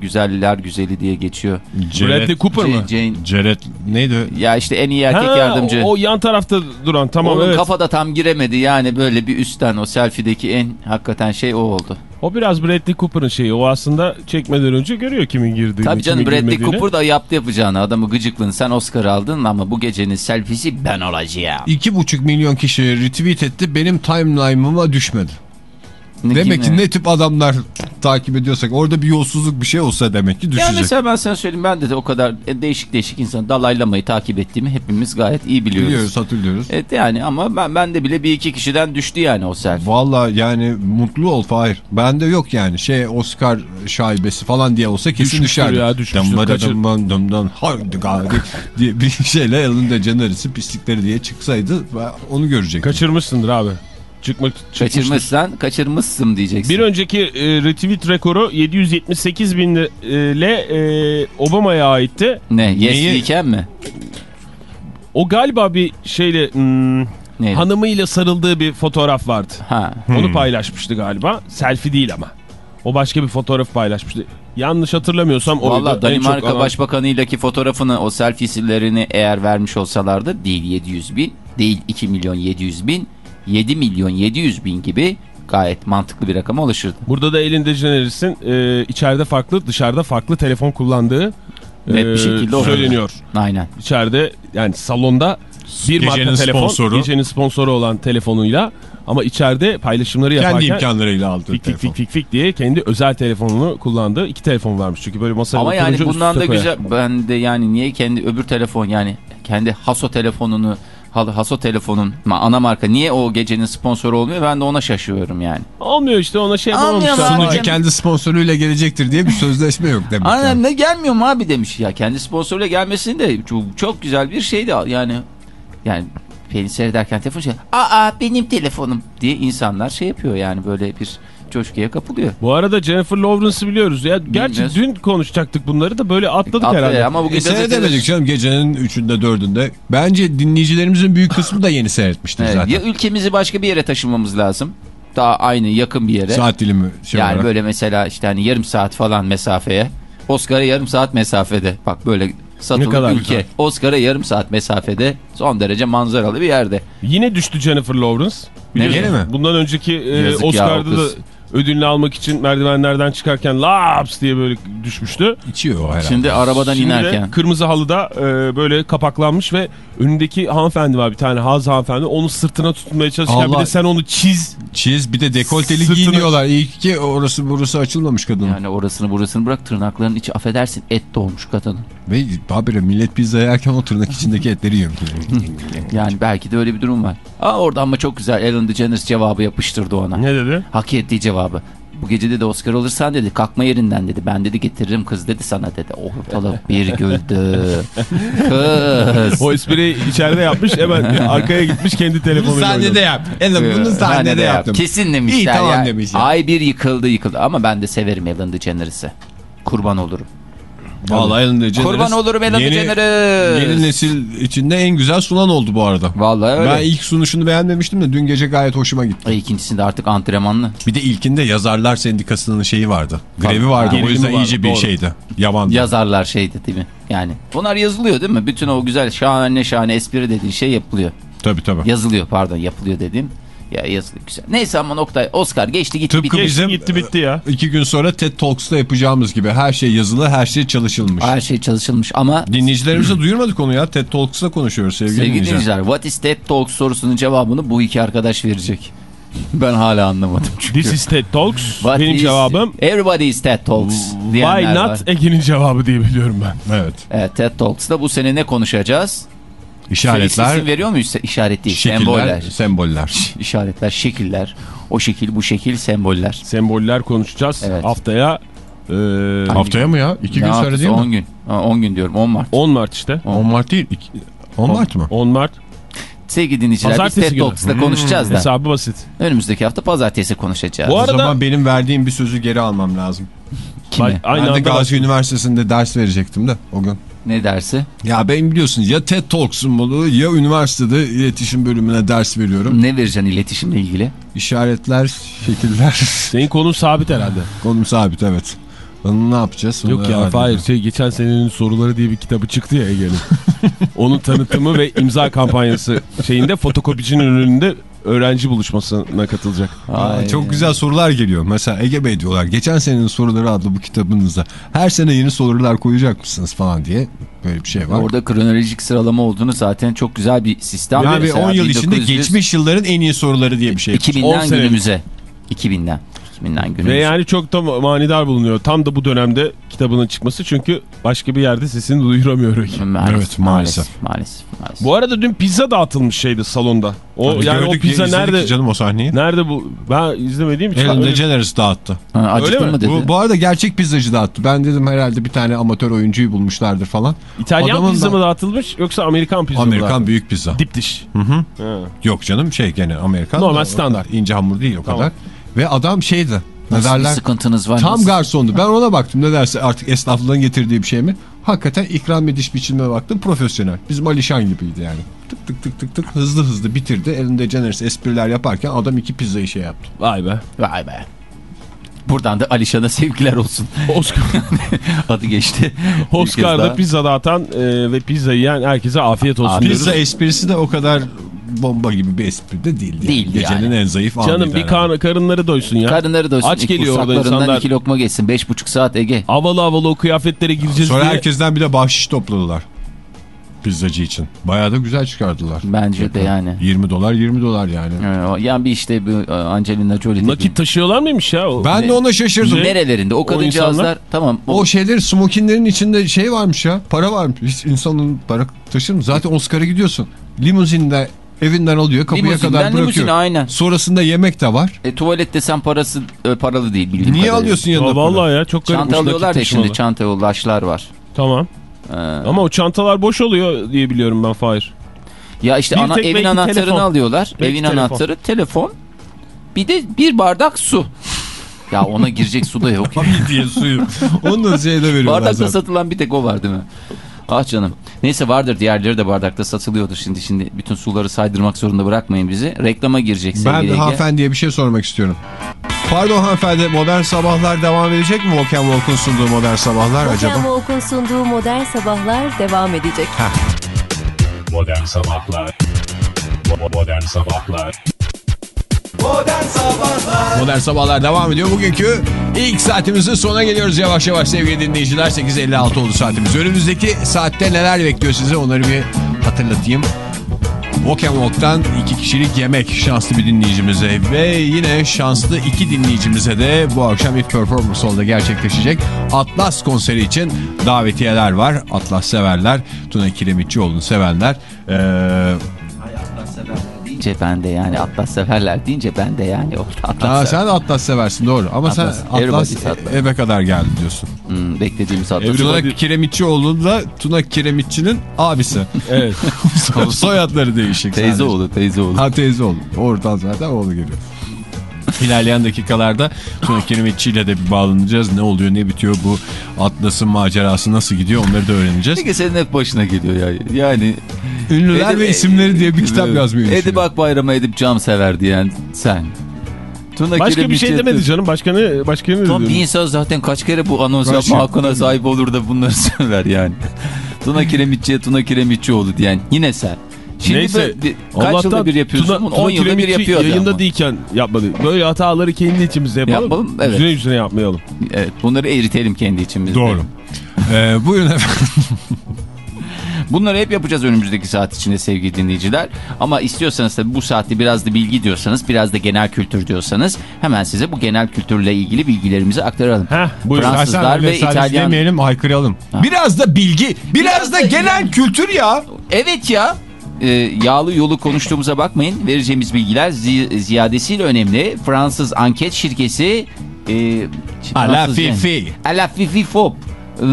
Speaker 3: Güzeller güzeli diye geçiyor.
Speaker 4: Bradley Cooper mı?
Speaker 3: Jane-
Speaker 2: Jared neydi?
Speaker 3: ya işte en iyi erkek
Speaker 4: Ha,
Speaker 3: yardımcı.
Speaker 4: O, o yan tarafta duran tamam
Speaker 3: Onun
Speaker 4: evet.
Speaker 3: kafada tam giremedi yani böyle bir üstten o selfie'deki en hakikaten şey o oldu.
Speaker 4: O biraz Bradley Cooper'ın şeyi. O aslında çekmeden önce görüyor kimin girdiğini.
Speaker 3: Tabii canım Bradley
Speaker 4: girmediğini.
Speaker 3: Cooper da yaptı yapacağını adamı gıcıklığını sen Oscar aldın ama bu gecenin selfiesi ben olacağım.
Speaker 2: 2,5 milyon kişi retweet etti. Benim timeline'ıma düşmedi. Demek ki ne tip adamlar takip ediyorsak orada bir yolsuzluk bir şey olsa demek ki
Speaker 3: Ya
Speaker 2: düşecek.
Speaker 3: mesela ben sana söyleyeyim ben de, de o kadar e, değişik değişik insan dalaylamayı takip ettiğimi hepimiz gayet iyi biliyoruz.
Speaker 2: Biliyoruz hatırlıyoruz.
Speaker 3: Evet yani ama ben, ben de bile bir iki kişiden düştü yani o selfie.
Speaker 2: Valla yani mutlu ol Fahir. Bende yok yani şey Oscar şaibesi falan diye olsa kesin
Speaker 4: Düşmüştür
Speaker 2: düşerdi.
Speaker 4: ya, düşmüştür.
Speaker 2: Damban damdan haydi gari diye bir şeyle elinde canarısı pislikleri diye çıksaydı ben onu görecektim.
Speaker 4: Kaçırmışsındır abi. Çıkmak çıkmıştır.
Speaker 3: Kaçırmışsan kaçırmışsın diyeceksin.
Speaker 4: Bir önceki e, retweet rekoru 778 bin e, ile e, Obama'ya aitti.
Speaker 3: ne yes
Speaker 2: Neyi-
Speaker 3: weekend mi?
Speaker 4: O galiba bir şeyle hmm, hanımıyla sarıldığı bir fotoğraf vardı.
Speaker 3: Ha.
Speaker 4: Onu paylaşmıştı galiba. Selfie değil ama. O başka bir fotoğraf paylaşmıştı. Yanlış hatırlamıyorsam oydu.
Speaker 3: Valla Danimarka
Speaker 4: alan-
Speaker 3: Başbakanı'ylaki fotoğrafını o selfieslerini eğer vermiş olsalardı değil 700 bin değil 2 milyon 700 bin 7 milyon 700 bin gibi gayet mantıklı bir rakama ulaşırdı.
Speaker 4: Burada da elinde Generis'in e, içeride farklı dışarıda farklı telefon kullandığı
Speaker 3: Net bir
Speaker 4: e,
Speaker 3: şekilde
Speaker 4: söyleniyor.
Speaker 3: Aynen.
Speaker 4: İçeride yani salonda bir
Speaker 2: Gecenin
Speaker 4: marka telefon
Speaker 2: sponsoru.
Speaker 4: gecenin sponsoru olan telefonuyla ama içeride paylaşımları
Speaker 2: Kendi
Speaker 4: yaparken
Speaker 2: imkanlarıyla aldığı
Speaker 4: fik fik fik fik fik diye kendi özel telefonunu kullandı. İki telefon varmış çünkü böyle masaya
Speaker 3: Ama yani bundan da
Speaker 4: üste
Speaker 3: güzel ben de yani niye kendi öbür telefon yani kendi Haso telefonunu Haso telefonun ana marka niye o gecenin sponsoru olmuyor ben de ona şaşıyorum yani.
Speaker 4: Olmuyor işte ona şey
Speaker 3: Olmuyor
Speaker 4: yapamamışlar.
Speaker 3: abi.
Speaker 2: Sunucu kendi sponsoruyla gelecektir diye bir sözleşme yok demek
Speaker 3: Aynen
Speaker 2: yani.
Speaker 3: ne gelmiyor mu abi demiş ya kendi sponsoruyla gelmesini de çok, çok güzel bir şeydi yani yani beni seyrederken telefon şey aa benim telefonum diye insanlar şey yapıyor yani böyle bir coşkuya kapılıyor.
Speaker 4: Bu arada Jennifer Lawrence'ı biliyoruz. Ya gerçi
Speaker 3: Bilmiyoruz.
Speaker 4: dün konuşacaktık bunları da böyle atladık
Speaker 3: Atla-
Speaker 4: herhalde.
Speaker 3: Ama bugün
Speaker 2: E, seyredemedik canım gecenin üçünde dördünde. Bence dinleyicilerimizin büyük kısmı da yeni seyretmiştir
Speaker 3: Evet,
Speaker 2: zaten.
Speaker 3: ya ülkemizi başka bir yere taşımamız lazım. Daha aynı yakın bir yere.
Speaker 2: Saat dilimi şey
Speaker 3: yani
Speaker 2: olarak.
Speaker 3: böyle mesela işte hani yarım saat falan mesafeye. Oscar'a yarım saat mesafede. Bak böyle
Speaker 4: Ne
Speaker 3: satılık
Speaker 4: kadar
Speaker 3: ülke. Oscar'a yarım saat mesafede son derece manzaralı bir yerde.
Speaker 4: Yine düştü Jennifer Lawrence. Biliyorsun.
Speaker 2: Gene mi?
Speaker 4: Bundan önceki e,
Speaker 3: ya,
Speaker 4: Oscar'da
Speaker 3: o
Speaker 4: da. Ödülünü almak için merdivenlerden çıkarken laps diye böyle düşmüştü.
Speaker 2: İçiyor o herhalde.
Speaker 3: Şimdi arabadan
Speaker 4: Şimdi
Speaker 3: inerken.
Speaker 4: kırmızı halıda e, böyle kapaklanmış ve önündeki hanımefendi var bir tane Haz hanımefendi onu sırtına tutmaya çalışırken
Speaker 2: Allah.
Speaker 4: bir de sen onu çiz.
Speaker 2: Çiz bir de dekolteli
Speaker 4: Sırtını-
Speaker 2: giyiniyorlar. İyi ki orası burası açılmamış kadının.
Speaker 3: Yani orasını burasını bırak tırnakların içi affedersin et dolmuş kadının.
Speaker 2: Ve habire millet pizza yerken o tırnak içindeki etleri yiyor. [laughs]
Speaker 3: Yani belki de öyle bir durum var. Aa orada ama çok güzel Ellen DeGeneres cevabı yapıştırdı ona.
Speaker 4: Ne dedi?
Speaker 3: Hak ettiği cevabı. Bu gece dedi Oscar alırsan dedi kalkma yerinden dedi. Ben dedi getiririm kız dedi sana dedi. Ortalık bir güldü. [laughs] Kız.
Speaker 4: O espriyi içeride yapmış hemen arkaya gitmiş kendi telefonuyla oynadı.
Speaker 2: yap. Ellen bunu sahnede
Speaker 3: yap.
Speaker 2: yaptım.
Speaker 3: Kesin demişler
Speaker 2: İyi, tamam
Speaker 3: ya.
Speaker 2: demiş ya.
Speaker 3: Ay bir yıkıldı yıkıldı. Ama ben de severim Ellen DeGeneres'i. Kurban olurum.
Speaker 2: Vallahi Ellen DeGeneres.
Speaker 3: Kurban olurum Ellen
Speaker 2: yeni,
Speaker 3: DeGeneres.
Speaker 2: Yeni nesil içinde en güzel sunan oldu bu arada.
Speaker 3: Vallahi öyle.
Speaker 2: Ben ilk sunuşunu beğenmemiştim de dün gece gayet hoşuma gitti.
Speaker 3: Ay, ikincisinde artık antrenmanlı.
Speaker 2: Bir de ilkinde yazarlar sendikasının şeyi vardı. Grevi vardı.
Speaker 4: Gerilimi
Speaker 2: o yüzden
Speaker 4: vardı,
Speaker 2: iyice bir
Speaker 4: doğru.
Speaker 2: şeydi. Yamandı.
Speaker 3: Yazarlar şeydi değil mi? Yani bunlar yazılıyor değil mi? Bütün o güzel şahane şahane espri dediğin şey yapılıyor.
Speaker 2: Tabii tabii.
Speaker 3: Yazılıyor pardon yapılıyor dediğim. Ya yazılıyor güzel. Neyse ama Oktay Oscar geçti gitti
Speaker 2: Tıpkı
Speaker 3: bitti.
Speaker 2: Bizim-
Speaker 4: gitti bitti ya.
Speaker 2: İki gün sonra TED Talks'ta yapacağımız gibi her şey yazılı, her şey çalışılmış.
Speaker 3: Her şey çalışılmış ama
Speaker 2: Dinleyicilerimize duyurmadık onu ya. TED Talks'ta konuşuyoruz sevgili,
Speaker 3: sevgili
Speaker 2: dinleyiciler.
Speaker 3: dinleyiciler What is TED Talks sorusunun cevabını bu iki arkadaş verecek. Ben hala anlamadım çünkü.
Speaker 4: This is TED Talks.
Speaker 3: What
Speaker 4: Benim
Speaker 3: is-
Speaker 4: cevabım
Speaker 3: Everybody is TED Talks
Speaker 4: Why not Ege'nin cevabı diye biliyorum ben.
Speaker 2: Evet.
Speaker 3: Evet, TED Talks'ta bu sene ne konuşacağız?
Speaker 2: İşaretler,
Speaker 3: İsim veriyor muyuz? İşaret değil,
Speaker 2: şekiller,
Speaker 3: semboller.
Speaker 2: semboller.
Speaker 3: İşaretler, şekiller. O şekil, bu şekil, semboller.
Speaker 4: Semboller konuşacağız.
Speaker 3: Evet.
Speaker 4: Haftaya e,
Speaker 2: Haftaya mı ya? İki gün sonra değil mi?
Speaker 3: 10 gün. Ha, 10 gün diyorum, 10 Mart.
Speaker 4: 10 Mart işte.
Speaker 2: 10 Mart değil. iki- 10 Mart mı?
Speaker 4: 10 Mart.
Speaker 3: Sevgili dinleyiciler biz
Speaker 4: Pazartesi
Speaker 3: TED
Speaker 4: günü.
Speaker 3: Talks'ta konuşacağız da.
Speaker 4: Hesabı basit.
Speaker 3: Önümüzdeki hafta pazartesi konuşacağız.
Speaker 4: Bu
Speaker 2: O
Speaker 4: arada-
Speaker 2: zaman benim verdiğim bir sözü geri almam lazım.
Speaker 3: Kime?
Speaker 4: Bak, Aynı
Speaker 2: ben de
Speaker 4: anda
Speaker 2: Gazi. Üniversitesi'nde ders verecektim de o gün.
Speaker 3: Ne dersi?
Speaker 2: Ya ben biliyorsunuz ya TED Talks'um oluyor ya üniversitede iletişim bölümüne ders veriyorum.
Speaker 3: Ne vereceksin iletişimle ilgili?
Speaker 2: İşaretler, şekiller. [laughs]
Speaker 4: Senin konun sabit herhalde.
Speaker 2: Konum sabit evet. Onu ne yapacağız? Onu
Speaker 4: Yok ya. Fahir şey geçen senenin soruları diye bir kitabı çıktı ya Ege'nin. [laughs] Onun tanıtımı ve imza kampanyası şeyinde fotokopicinin önünde öğrenci buluşmasına katılacak.
Speaker 2: Aa,
Speaker 3: Ay.
Speaker 2: çok güzel sorular geliyor. Mesela Ege Bey diyorlar. Geçen senenin soruları adlı bu kitabınızda her sene yeni sorular koyacak mısınız falan diye böyle bir şey var.
Speaker 3: Orada kronolojik sıralama olduğunu zaten çok güzel bir sistem.
Speaker 2: yani bir
Speaker 3: Mesela
Speaker 2: 10 yıl içinde
Speaker 3: 1900
Speaker 2: geçmiş yılların en iyi soruları diye bir şey.
Speaker 3: 2000'den
Speaker 4: 10 senelik.
Speaker 3: günümüze. 2000'den. 2000'den günümüze.
Speaker 4: Ve yani çok da manidar bulunuyor. Tam da bu dönemde kitabının çıkması çünkü başka bir yerde sesini duyuramıyor.
Speaker 3: Maalesef,
Speaker 2: Evet, maalesef.
Speaker 3: Maalesef. maalesef.
Speaker 4: Bu arada dün pizza dağıtılmış şeydi salonda. O
Speaker 2: Tabii
Speaker 4: yani o
Speaker 2: gördük,
Speaker 4: pizza nerede?
Speaker 2: Canım o sahneyi.
Speaker 4: Nerede bu? Ben izlemediğim için.
Speaker 2: Ellen DeGeneres dağıttı.
Speaker 3: Ha, acıktın
Speaker 4: Öyle mi?
Speaker 3: mı dedi.
Speaker 2: Bu, bu arada gerçek pizzacı dağıttı. Ben dedim herhalde bir tane amatör oyuncuyu bulmuşlardır falan.
Speaker 4: İtalyan
Speaker 2: Adamın
Speaker 4: pizza
Speaker 2: da-
Speaker 4: mı dağıtılmış yoksa Amerikan pizza mı
Speaker 2: Amerikan
Speaker 4: dağıtılmış?
Speaker 2: büyük pizza.
Speaker 4: Dip diş.
Speaker 2: Hı hı.
Speaker 4: Ha.
Speaker 2: Yok canım şey gene Amerikan.
Speaker 4: Normal
Speaker 2: da-
Speaker 4: standart.
Speaker 2: İnce hamur değil o
Speaker 4: Tamam.
Speaker 2: kadar. Ve adam şeydi. Ne
Speaker 3: bir
Speaker 2: derler?
Speaker 3: sıkıntınız var?
Speaker 2: Tam
Speaker 3: Nasıl?
Speaker 2: garsondu. Ben ona baktım. Ne derse artık esnaflığın getirdiği bir şey mi? Hakikaten ikram ediş biçimine baktım. Profesyonel. Bizim Alişan gibiydi yani. Tık tık tık tık tık hızlı hızlı bitirdi. Elinde Caner's espriler yaparken adam iki pizzayı şey yaptı.
Speaker 4: Vay be.
Speaker 3: Vay be. Buradan da Alişan'a sevgiler olsun.
Speaker 4: Oscar, [laughs]
Speaker 3: Adı geçti.
Speaker 4: Oscar'da pizza dağıtan e, ve pizza yiyen herkese afiyet olsun.
Speaker 2: Pizza esprisi de o kadar bomba gibi bir espri de değildi.
Speaker 3: Değildi
Speaker 2: Gecenin
Speaker 3: yani.
Speaker 2: en zayıf
Speaker 4: Canım
Speaker 2: anıydı
Speaker 4: bir kar, karınları doysun ya.
Speaker 3: Karınları doysun.
Speaker 4: Aç geliyor orada insanlar.
Speaker 3: iki lokma geçsin. Beş buçuk saat Ege.
Speaker 4: Havalı havalı o kıyafetlere gireceğiz
Speaker 2: Sonra
Speaker 4: diye.
Speaker 2: herkesten bir de bahşiş topladılar. Pizzacı için. Bayağı da güzel çıkardılar.
Speaker 3: Bence de yani.
Speaker 2: 20 dolar 20 dolar yani.
Speaker 3: Ee, Yani bir işte bu e, Angelina Jolie'de
Speaker 4: Nakit taşıyorlar mıymış ya? O?
Speaker 2: Ben de ona şaşırdım.
Speaker 4: Ne?
Speaker 3: Nerelerinde? O kadıncağızlar
Speaker 4: insanlar-
Speaker 3: tamam. O,
Speaker 2: O şeyler smokinlerin içinde şey varmış ya. Para varmış. Hiç insanın para taşır mı? Zaten Oscar'a gidiyorsun. limuzinde evinden alıyor kapıya
Speaker 3: Limuzinden
Speaker 2: kadar bırakıyor.
Speaker 3: limuzine, aynen.
Speaker 2: Sonrasında yemek de var.
Speaker 3: E, tuvalet desen parası e, paralı değil bildiğim
Speaker 2: Niye
Speaker 3: kadarıyla.
Speaker 2: alıyorsun yanına?
Speaker 4: Aa,
Speaker 2: para?
Speaker 4: vallahi ya çok garip.
Speaker 3: Çanta alıyorlar ya şimdi çanta ulaşlar var.
Speaker 4: Tamam.
Speaker 3: Ee,
Speaker 4: Ama o çantalar boş oluyor diye biliyorum ben Fahir.
Speaker 3: ya işte
Speaker 4: Bir
Speaker 3: ana, evin anahtarını
Speaker 4: telefon.
Speaker 3: alıyorlar.
Speaker 4: Belki
Speaker 3: evin
Speaker 4: telefon.
Speaker 3: anahtarı telefon. Bir de bir bardak su. Ya ona girecek su da yok. [laughs]
Speaker 2: diye suyu. Onu da şeyde veriyorlar
Speaker 3: Bardakta
Speaker 2: zaten.
Speaker 3: satılan bir tek o var değil mi? Ah canım. Neyse vardır diğerleri de bardakta satılıyordur şimdi. Şimdi bütün suları saydırmak zorunda bırakmayın bizi. Reklama girecek
Speaker 2: Ben
Speaker 3: sevgili
Speaker 2: de
Speaker 3: Ege.
Speaker 2: hanımefendiye bir şey sormak istiyorum. Pardon hanımefendi modern sabahlar devam edecek mi? Volkan Volk'un sunduğu modern sabahlar acaba?
Speaker 6: Oken Volk'un sunduğu Modern Sabahlar devam edecek.
Speaker 5: Modern Sabahlar Modern Sabahlar
Speaker 1: Modern Sabahlar
Speaker 2: Modern sabahlar devam ediyor. Bugünkü ilk saatimizin sonuna geliyoruz yavaş yavaş sevgili dinleyiciler. 8.56 oldu saatimiz. Önümüzdeki saatte neler bekliyor size onları bir hatırlatayım. Walk and Walk'tan iki kişilik yemek şanslı bir dinleyicimize ve yine şanslı iki dinleyicimize de bu akşam ilk performance oldu gerçekleşecek. Atlas konseri için davetiyeler var. Atlas severler. Tuna Kiremitçioğlu'nu sevenler. Ee,
Speaker 3: deyince ben de yani Atlas severler deyince ben de yani orada Atlas
Speaker 2: Aa,
Speaker 3: sever-
Speaker 2: sen de Atlas seversin doğru ama
Speaker 3: Atlas,
Speaker 2: sen Atlas
Speaker 3: Atlas.
Speaker 2: eve kadar geldi diyorsun.
Speaker 3: Hmm, beklediğimiz Atlas.
Speaker 2: Tuna Kiremitçioğlu da Tuna Kiremitçi'nin abisi.
Speaker 4: Evet. [laughs]
Speaker 2: Soyadları değişik.
Speaker 3: Teyze
Speaker 2: sadece.
Speaker 3: oğlu teyze oğlu.
Speaker 2: Ha teyze oğlu. Oradan zaten oğlu geliyor. İlerleyen dakikalarda Tuna Kiremitçi ile de bir bağlanacağız. Ne oluyor ne bitiyor bu Atlas'ın macerası nasıl gidiyor onları da öğreneceğiz.
Speaker 3: Peki senin hep başına geliyor ya. Yani
Speaker 2: Ünlüler
Speaker 3: Edip-
Speaker 2: ve isimleri diye bir kitap yazmayı
Speaker 3: Edip. Akbayram'a Edip Cam sever diyen sen. Tuna
Speaker 4: Başka bir şey demedi canım. Başka ne? Başka ne dedi?
Speaker 3: bir insan zaten kaç kere bu anons
Speaker 2: Kaç
Speaker 3: yapma hakkına sahip olur da bunları [laughs] söyler yani. Tuna Kiremitçi'ye Tuna Kiremitçioğlu diyen yine sen. Şimdi
Speaker 4: Neyse.
Speaker 3: böyle kaç yılda bir yapıyorsun?
Speaker 4: Tuna,
Speaker 3: 10
Speaker 4: Tuna
Speaker 3: yılda bir yapıyor.
Speaker 4: Yayında değilken yapmadı. Böyle hataları kendi içimizde yapalım.
Speaker 3: Yapalım, evet.
Speaker 4: Yüzüne yüzüne yapmayalım.
Speaker 3: Evet, bunları eritelim kendi içimizde.
Speaker 2: Doğru. [laughs] Ee, buyurun efendim. [laughs]
Speaker 3: Bunları hep yapacağız önümüzdeki saat içinde sevgili dinleyiciler. Ama istiyorsanız tabii bu saatte biraz da bilgi diyorsanız, biraz da genel kültür diyorsanız hemen size bu genel kültürle ilgili bilgilerimizi aktaralım.
Speaker 4: Heh, buyurun.
Speaker 3: Fransızlar ve İtalyan...
Speaker 2: demeyelim haykıralım. Biraz da bilgi, biraz, da,
Speaker 3: da
Speaker 2: genel kültür ya.
Speaker 3: Evet ya. Ee, yağlı yolu konuştuğumuza bakmayın. Vereceğimiz bilgiler zi- ziyadesiyle önemli. Fransız anket şirketi e,
Speaker 2: A la
Speaker 3: Fransız yani.
Speaker 2: Fifi.
Speaker 3: A la Fifi Fop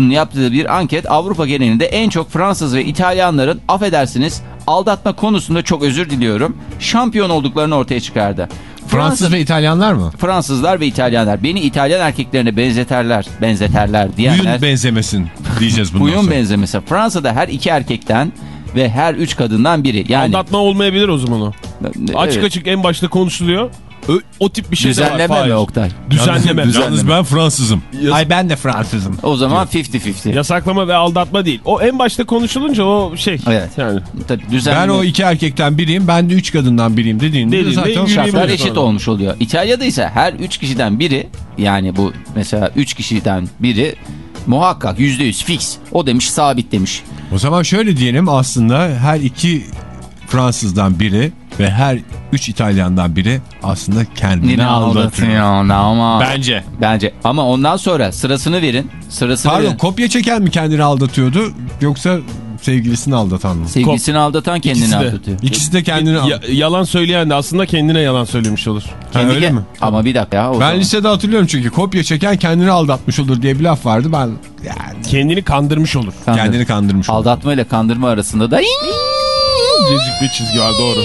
Speaker 3: yaptığı bir anket Avrupa genelinde en çok Fransız ve İtalyanların affedersiniz aldatma konusunda çok özür diliyorum şampiyon olduklarını ortaya çıkardı.
Speaker 2: Fransız ve İtalyanlar mı?
Speaker 3: Fransızlar ve İtalyanlar beni İtalyan erkeklerine benzeterler, benzeterler diyenler.
Speaker 2: Buyun benzemesin diyeceğiz bundan
Speaker 3: Buyun
Speaker 2: sonra.
Speaker 3: benzemesi. Fransa'da her iki erkekten ve her üç kadından biri. Yani
Speaker 4: Aldatma olmayabilir o zaman o. Açık
Speaker 3: Evet.
Speaker 4: açık en başta konuşuluyor. Ö- o tip bir şey de var.
Speaker 3: Düzenleme mi Oktay?
Speaker 4: Düzenleme.
Speaker 2: Yalnız ben Fransızım. Ay ben de Fransızım.
Speaker 3: O zaman 50-50.
Speaker 4: Yasaklama ve aldatma değil. O en başta konuşulunca o şey.
Speaker 3: Evet.
Speaker 4: Yani.
Speaker 3: Tabii düzenleme.
Speaker 2: Ben o iki erkekten biriyim, ben de üç kadından biriyim dediğinde
Speaker 4: Dediğinde
Speaker 2: zaten.
Speaker 3: Şartlar eşit
Speaker 4: sonra.
Speaker 3: olmuş oluyor. İtalya'da ise her üç kişiden biri yani bu mesela üç kişiden biri muhakkak yüzde yüz fix. O demiş sabit demiş.
Speaker 2: O zaman şöyle diyelim aslında her iki Fransızdan biri ve her üç İtalyandan biri aslında kendini
Speaker 3: Yine
Speaker 2: aldatıyor.
Speaker 3: aldatıyor ama.
Speaker 2: Bence.
Speaker 3: Bence ama ondan sonra sırasını verin. Sırasını
Speaker 2: Pardon
Speaker 3: verin.
Speaker 2: kopya çeken mi kendini aldatıyordu yoksa sevgilisini aldatan mı?
Speaker 3: Sevgilisini aldatan kendini
Speaker 4: İkisi de.
Speaker 3: aldatıyor.
Speaker 2: İkisi de kendini
Speaker 4: Ya- yalan söyleyen de aslında kendine yalan söylemiş olur.
Speaker 2: Ha,
Speaker 3: Kendi
Speaker 2: öyle
Speaker 3: ke-
Speaker 2: mi?
Speaker 3: Ama bir dakika ya. o
Speaker 2: Ben
Speaker 3: zaman.
Speaker 2: lisede hatırlıyorum çünkü kopya çeken kendini aldatmış olur diye bir laf vardı. Ben yani
Speaker 4: Kendini kandırmış olur.
Speaker 3: Kandır-
Speaker 2: kendini kandırmış oldum.
Speaker 3: Aldatma ile kandırma arasında da
Speaker 4: Cecik bir çizgi var doğru.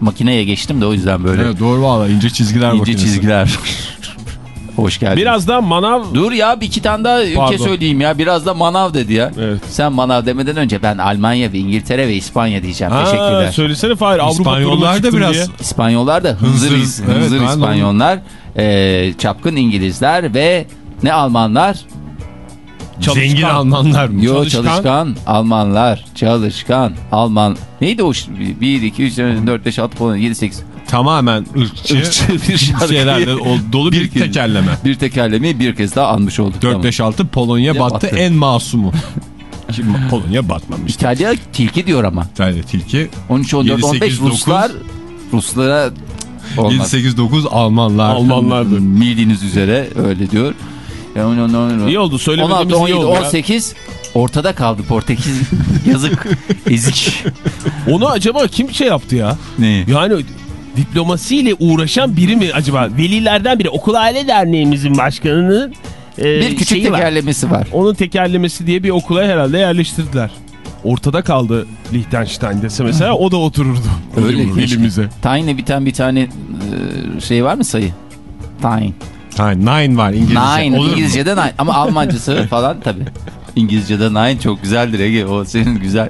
Speaker 3: makineye geçtim de o yüzden böyle
Speaker 2: Evet, doğru valla ince çizgiler
Speaker 3: ince
Speaker 2: makinesi.
Speaker 3: çizgiler. Hoş geldin.
Speaker 4: Biraz da manav
Speaker 3: Dur ya bir iki tane daha ülke
Speaker 4: Pardon.
Speaker 3: söyleyeyim ya. Biraz da manav dedi ya.
Speaker 4: Evet.
Speaker 3: Sen manav demeden önce ben Almanya ve İngiltere ve İspanya diyeceğim.
Speaker 4: Ha,
Speaker 3: Teşekkürler.
Speaker 4: söylesene Fahir Avrupa
Speaker 2: İspanyollar da biraz
Speaker 4: diye.
Speaker 3: İspanyollar da hınzır,
Speaker 2: Hınzır,
Speaker 3: hınzır,
Speaker 2: evet, de
Speaker 3: İspanyollar, e, çapkın İngilizler ve ne Almanlar?
Speaker 2: Zengin
Speaker 4: Çalışkan.
Speaker 2: Almanlar mı?
Speaker 3: Yo
Speaker 4: Çalışkan.
Speaker 3: çalışkan. Almanlar, çalışkan, Alman. Neydi o? 1, 2, 3, 4, 5, 6, 7, 8.
Speaker 2: Tamamen ırkçı,
Speaker 3: Irkçı bir
Speaker 2: şeylerle o- dolu bir,
Speaker 3: Bir
Speaker 2: tekerleme.
Speaker 3: Bir tekerlemeyi bir kez daha anmış olduk.
Speaker 2: 4
Speaker 3: Tamam.
Speaker 2: 5 6 Polonya
Speaker 3: Ya
Speaker 2: battı,
Speaker 3: battı.
Speaker 2: en masumu. [laughs] Şimdi Polonya batmamış.
Speaker 3: İtalya tilki diyor ama.
Speaker 2: İtalya tilki
Speaker 3: 13, 14,
Speaker 2: 7,
Speaker 3: 15
Speaker 2: 8, 9.
Speaker 3: Ruslar Ruslara
Speaker 2: 7
Speaker 3: olmaz.
Speaker 2: 8 9 Almanlar.
Speaker 4: Almanlardı.
Speaker 3: Bildiğiniz üzere öyle diyor. Ya, on- on- on-
Speaker 4: İyi oldu
Speaker 3: 16,
Speaker 4: söylemediğimiz iyi
Speaker 3: 17,
Speaker 4: oldu ya.
Speaker 3: 18 Ortada kaldı Portekiz. [laughs] Yazık. Ezik.
Speaker 4: Onu acaba kim şey yaptı ya?
Speaker 3: Ne?
Speaker 4: Yani diplomasiyle uğraşan biri mi acaba? Velilerden biri. Okul Aile Derneğimizin başkanının e,
Speaker 3: Bir küçük
Speaker 4: şeyi var.
Speaker 3: tekerlemesi var.
Speaker 4: Onun tekerlemesi diye bir okula herhalde yerleştirdiler. Ortada kaldı Liechtenstein dese mesela o da otururdu. [laughs]
Speaker 3: Öyle
Speaker 4: elimize.
Speaker 3: Tine'le biten bir tane e, şey var mı sayı? Time.
Speaker 2: Ha, nine var İngilizce.
Speaker 3: Nine.
Speaker 2: Olur?
Speaker 3: İngilizce'de nine. Ama Almancası [laughs] falan tabii. İngilizce'de nine çok güzeldir Ege. O senin güzel.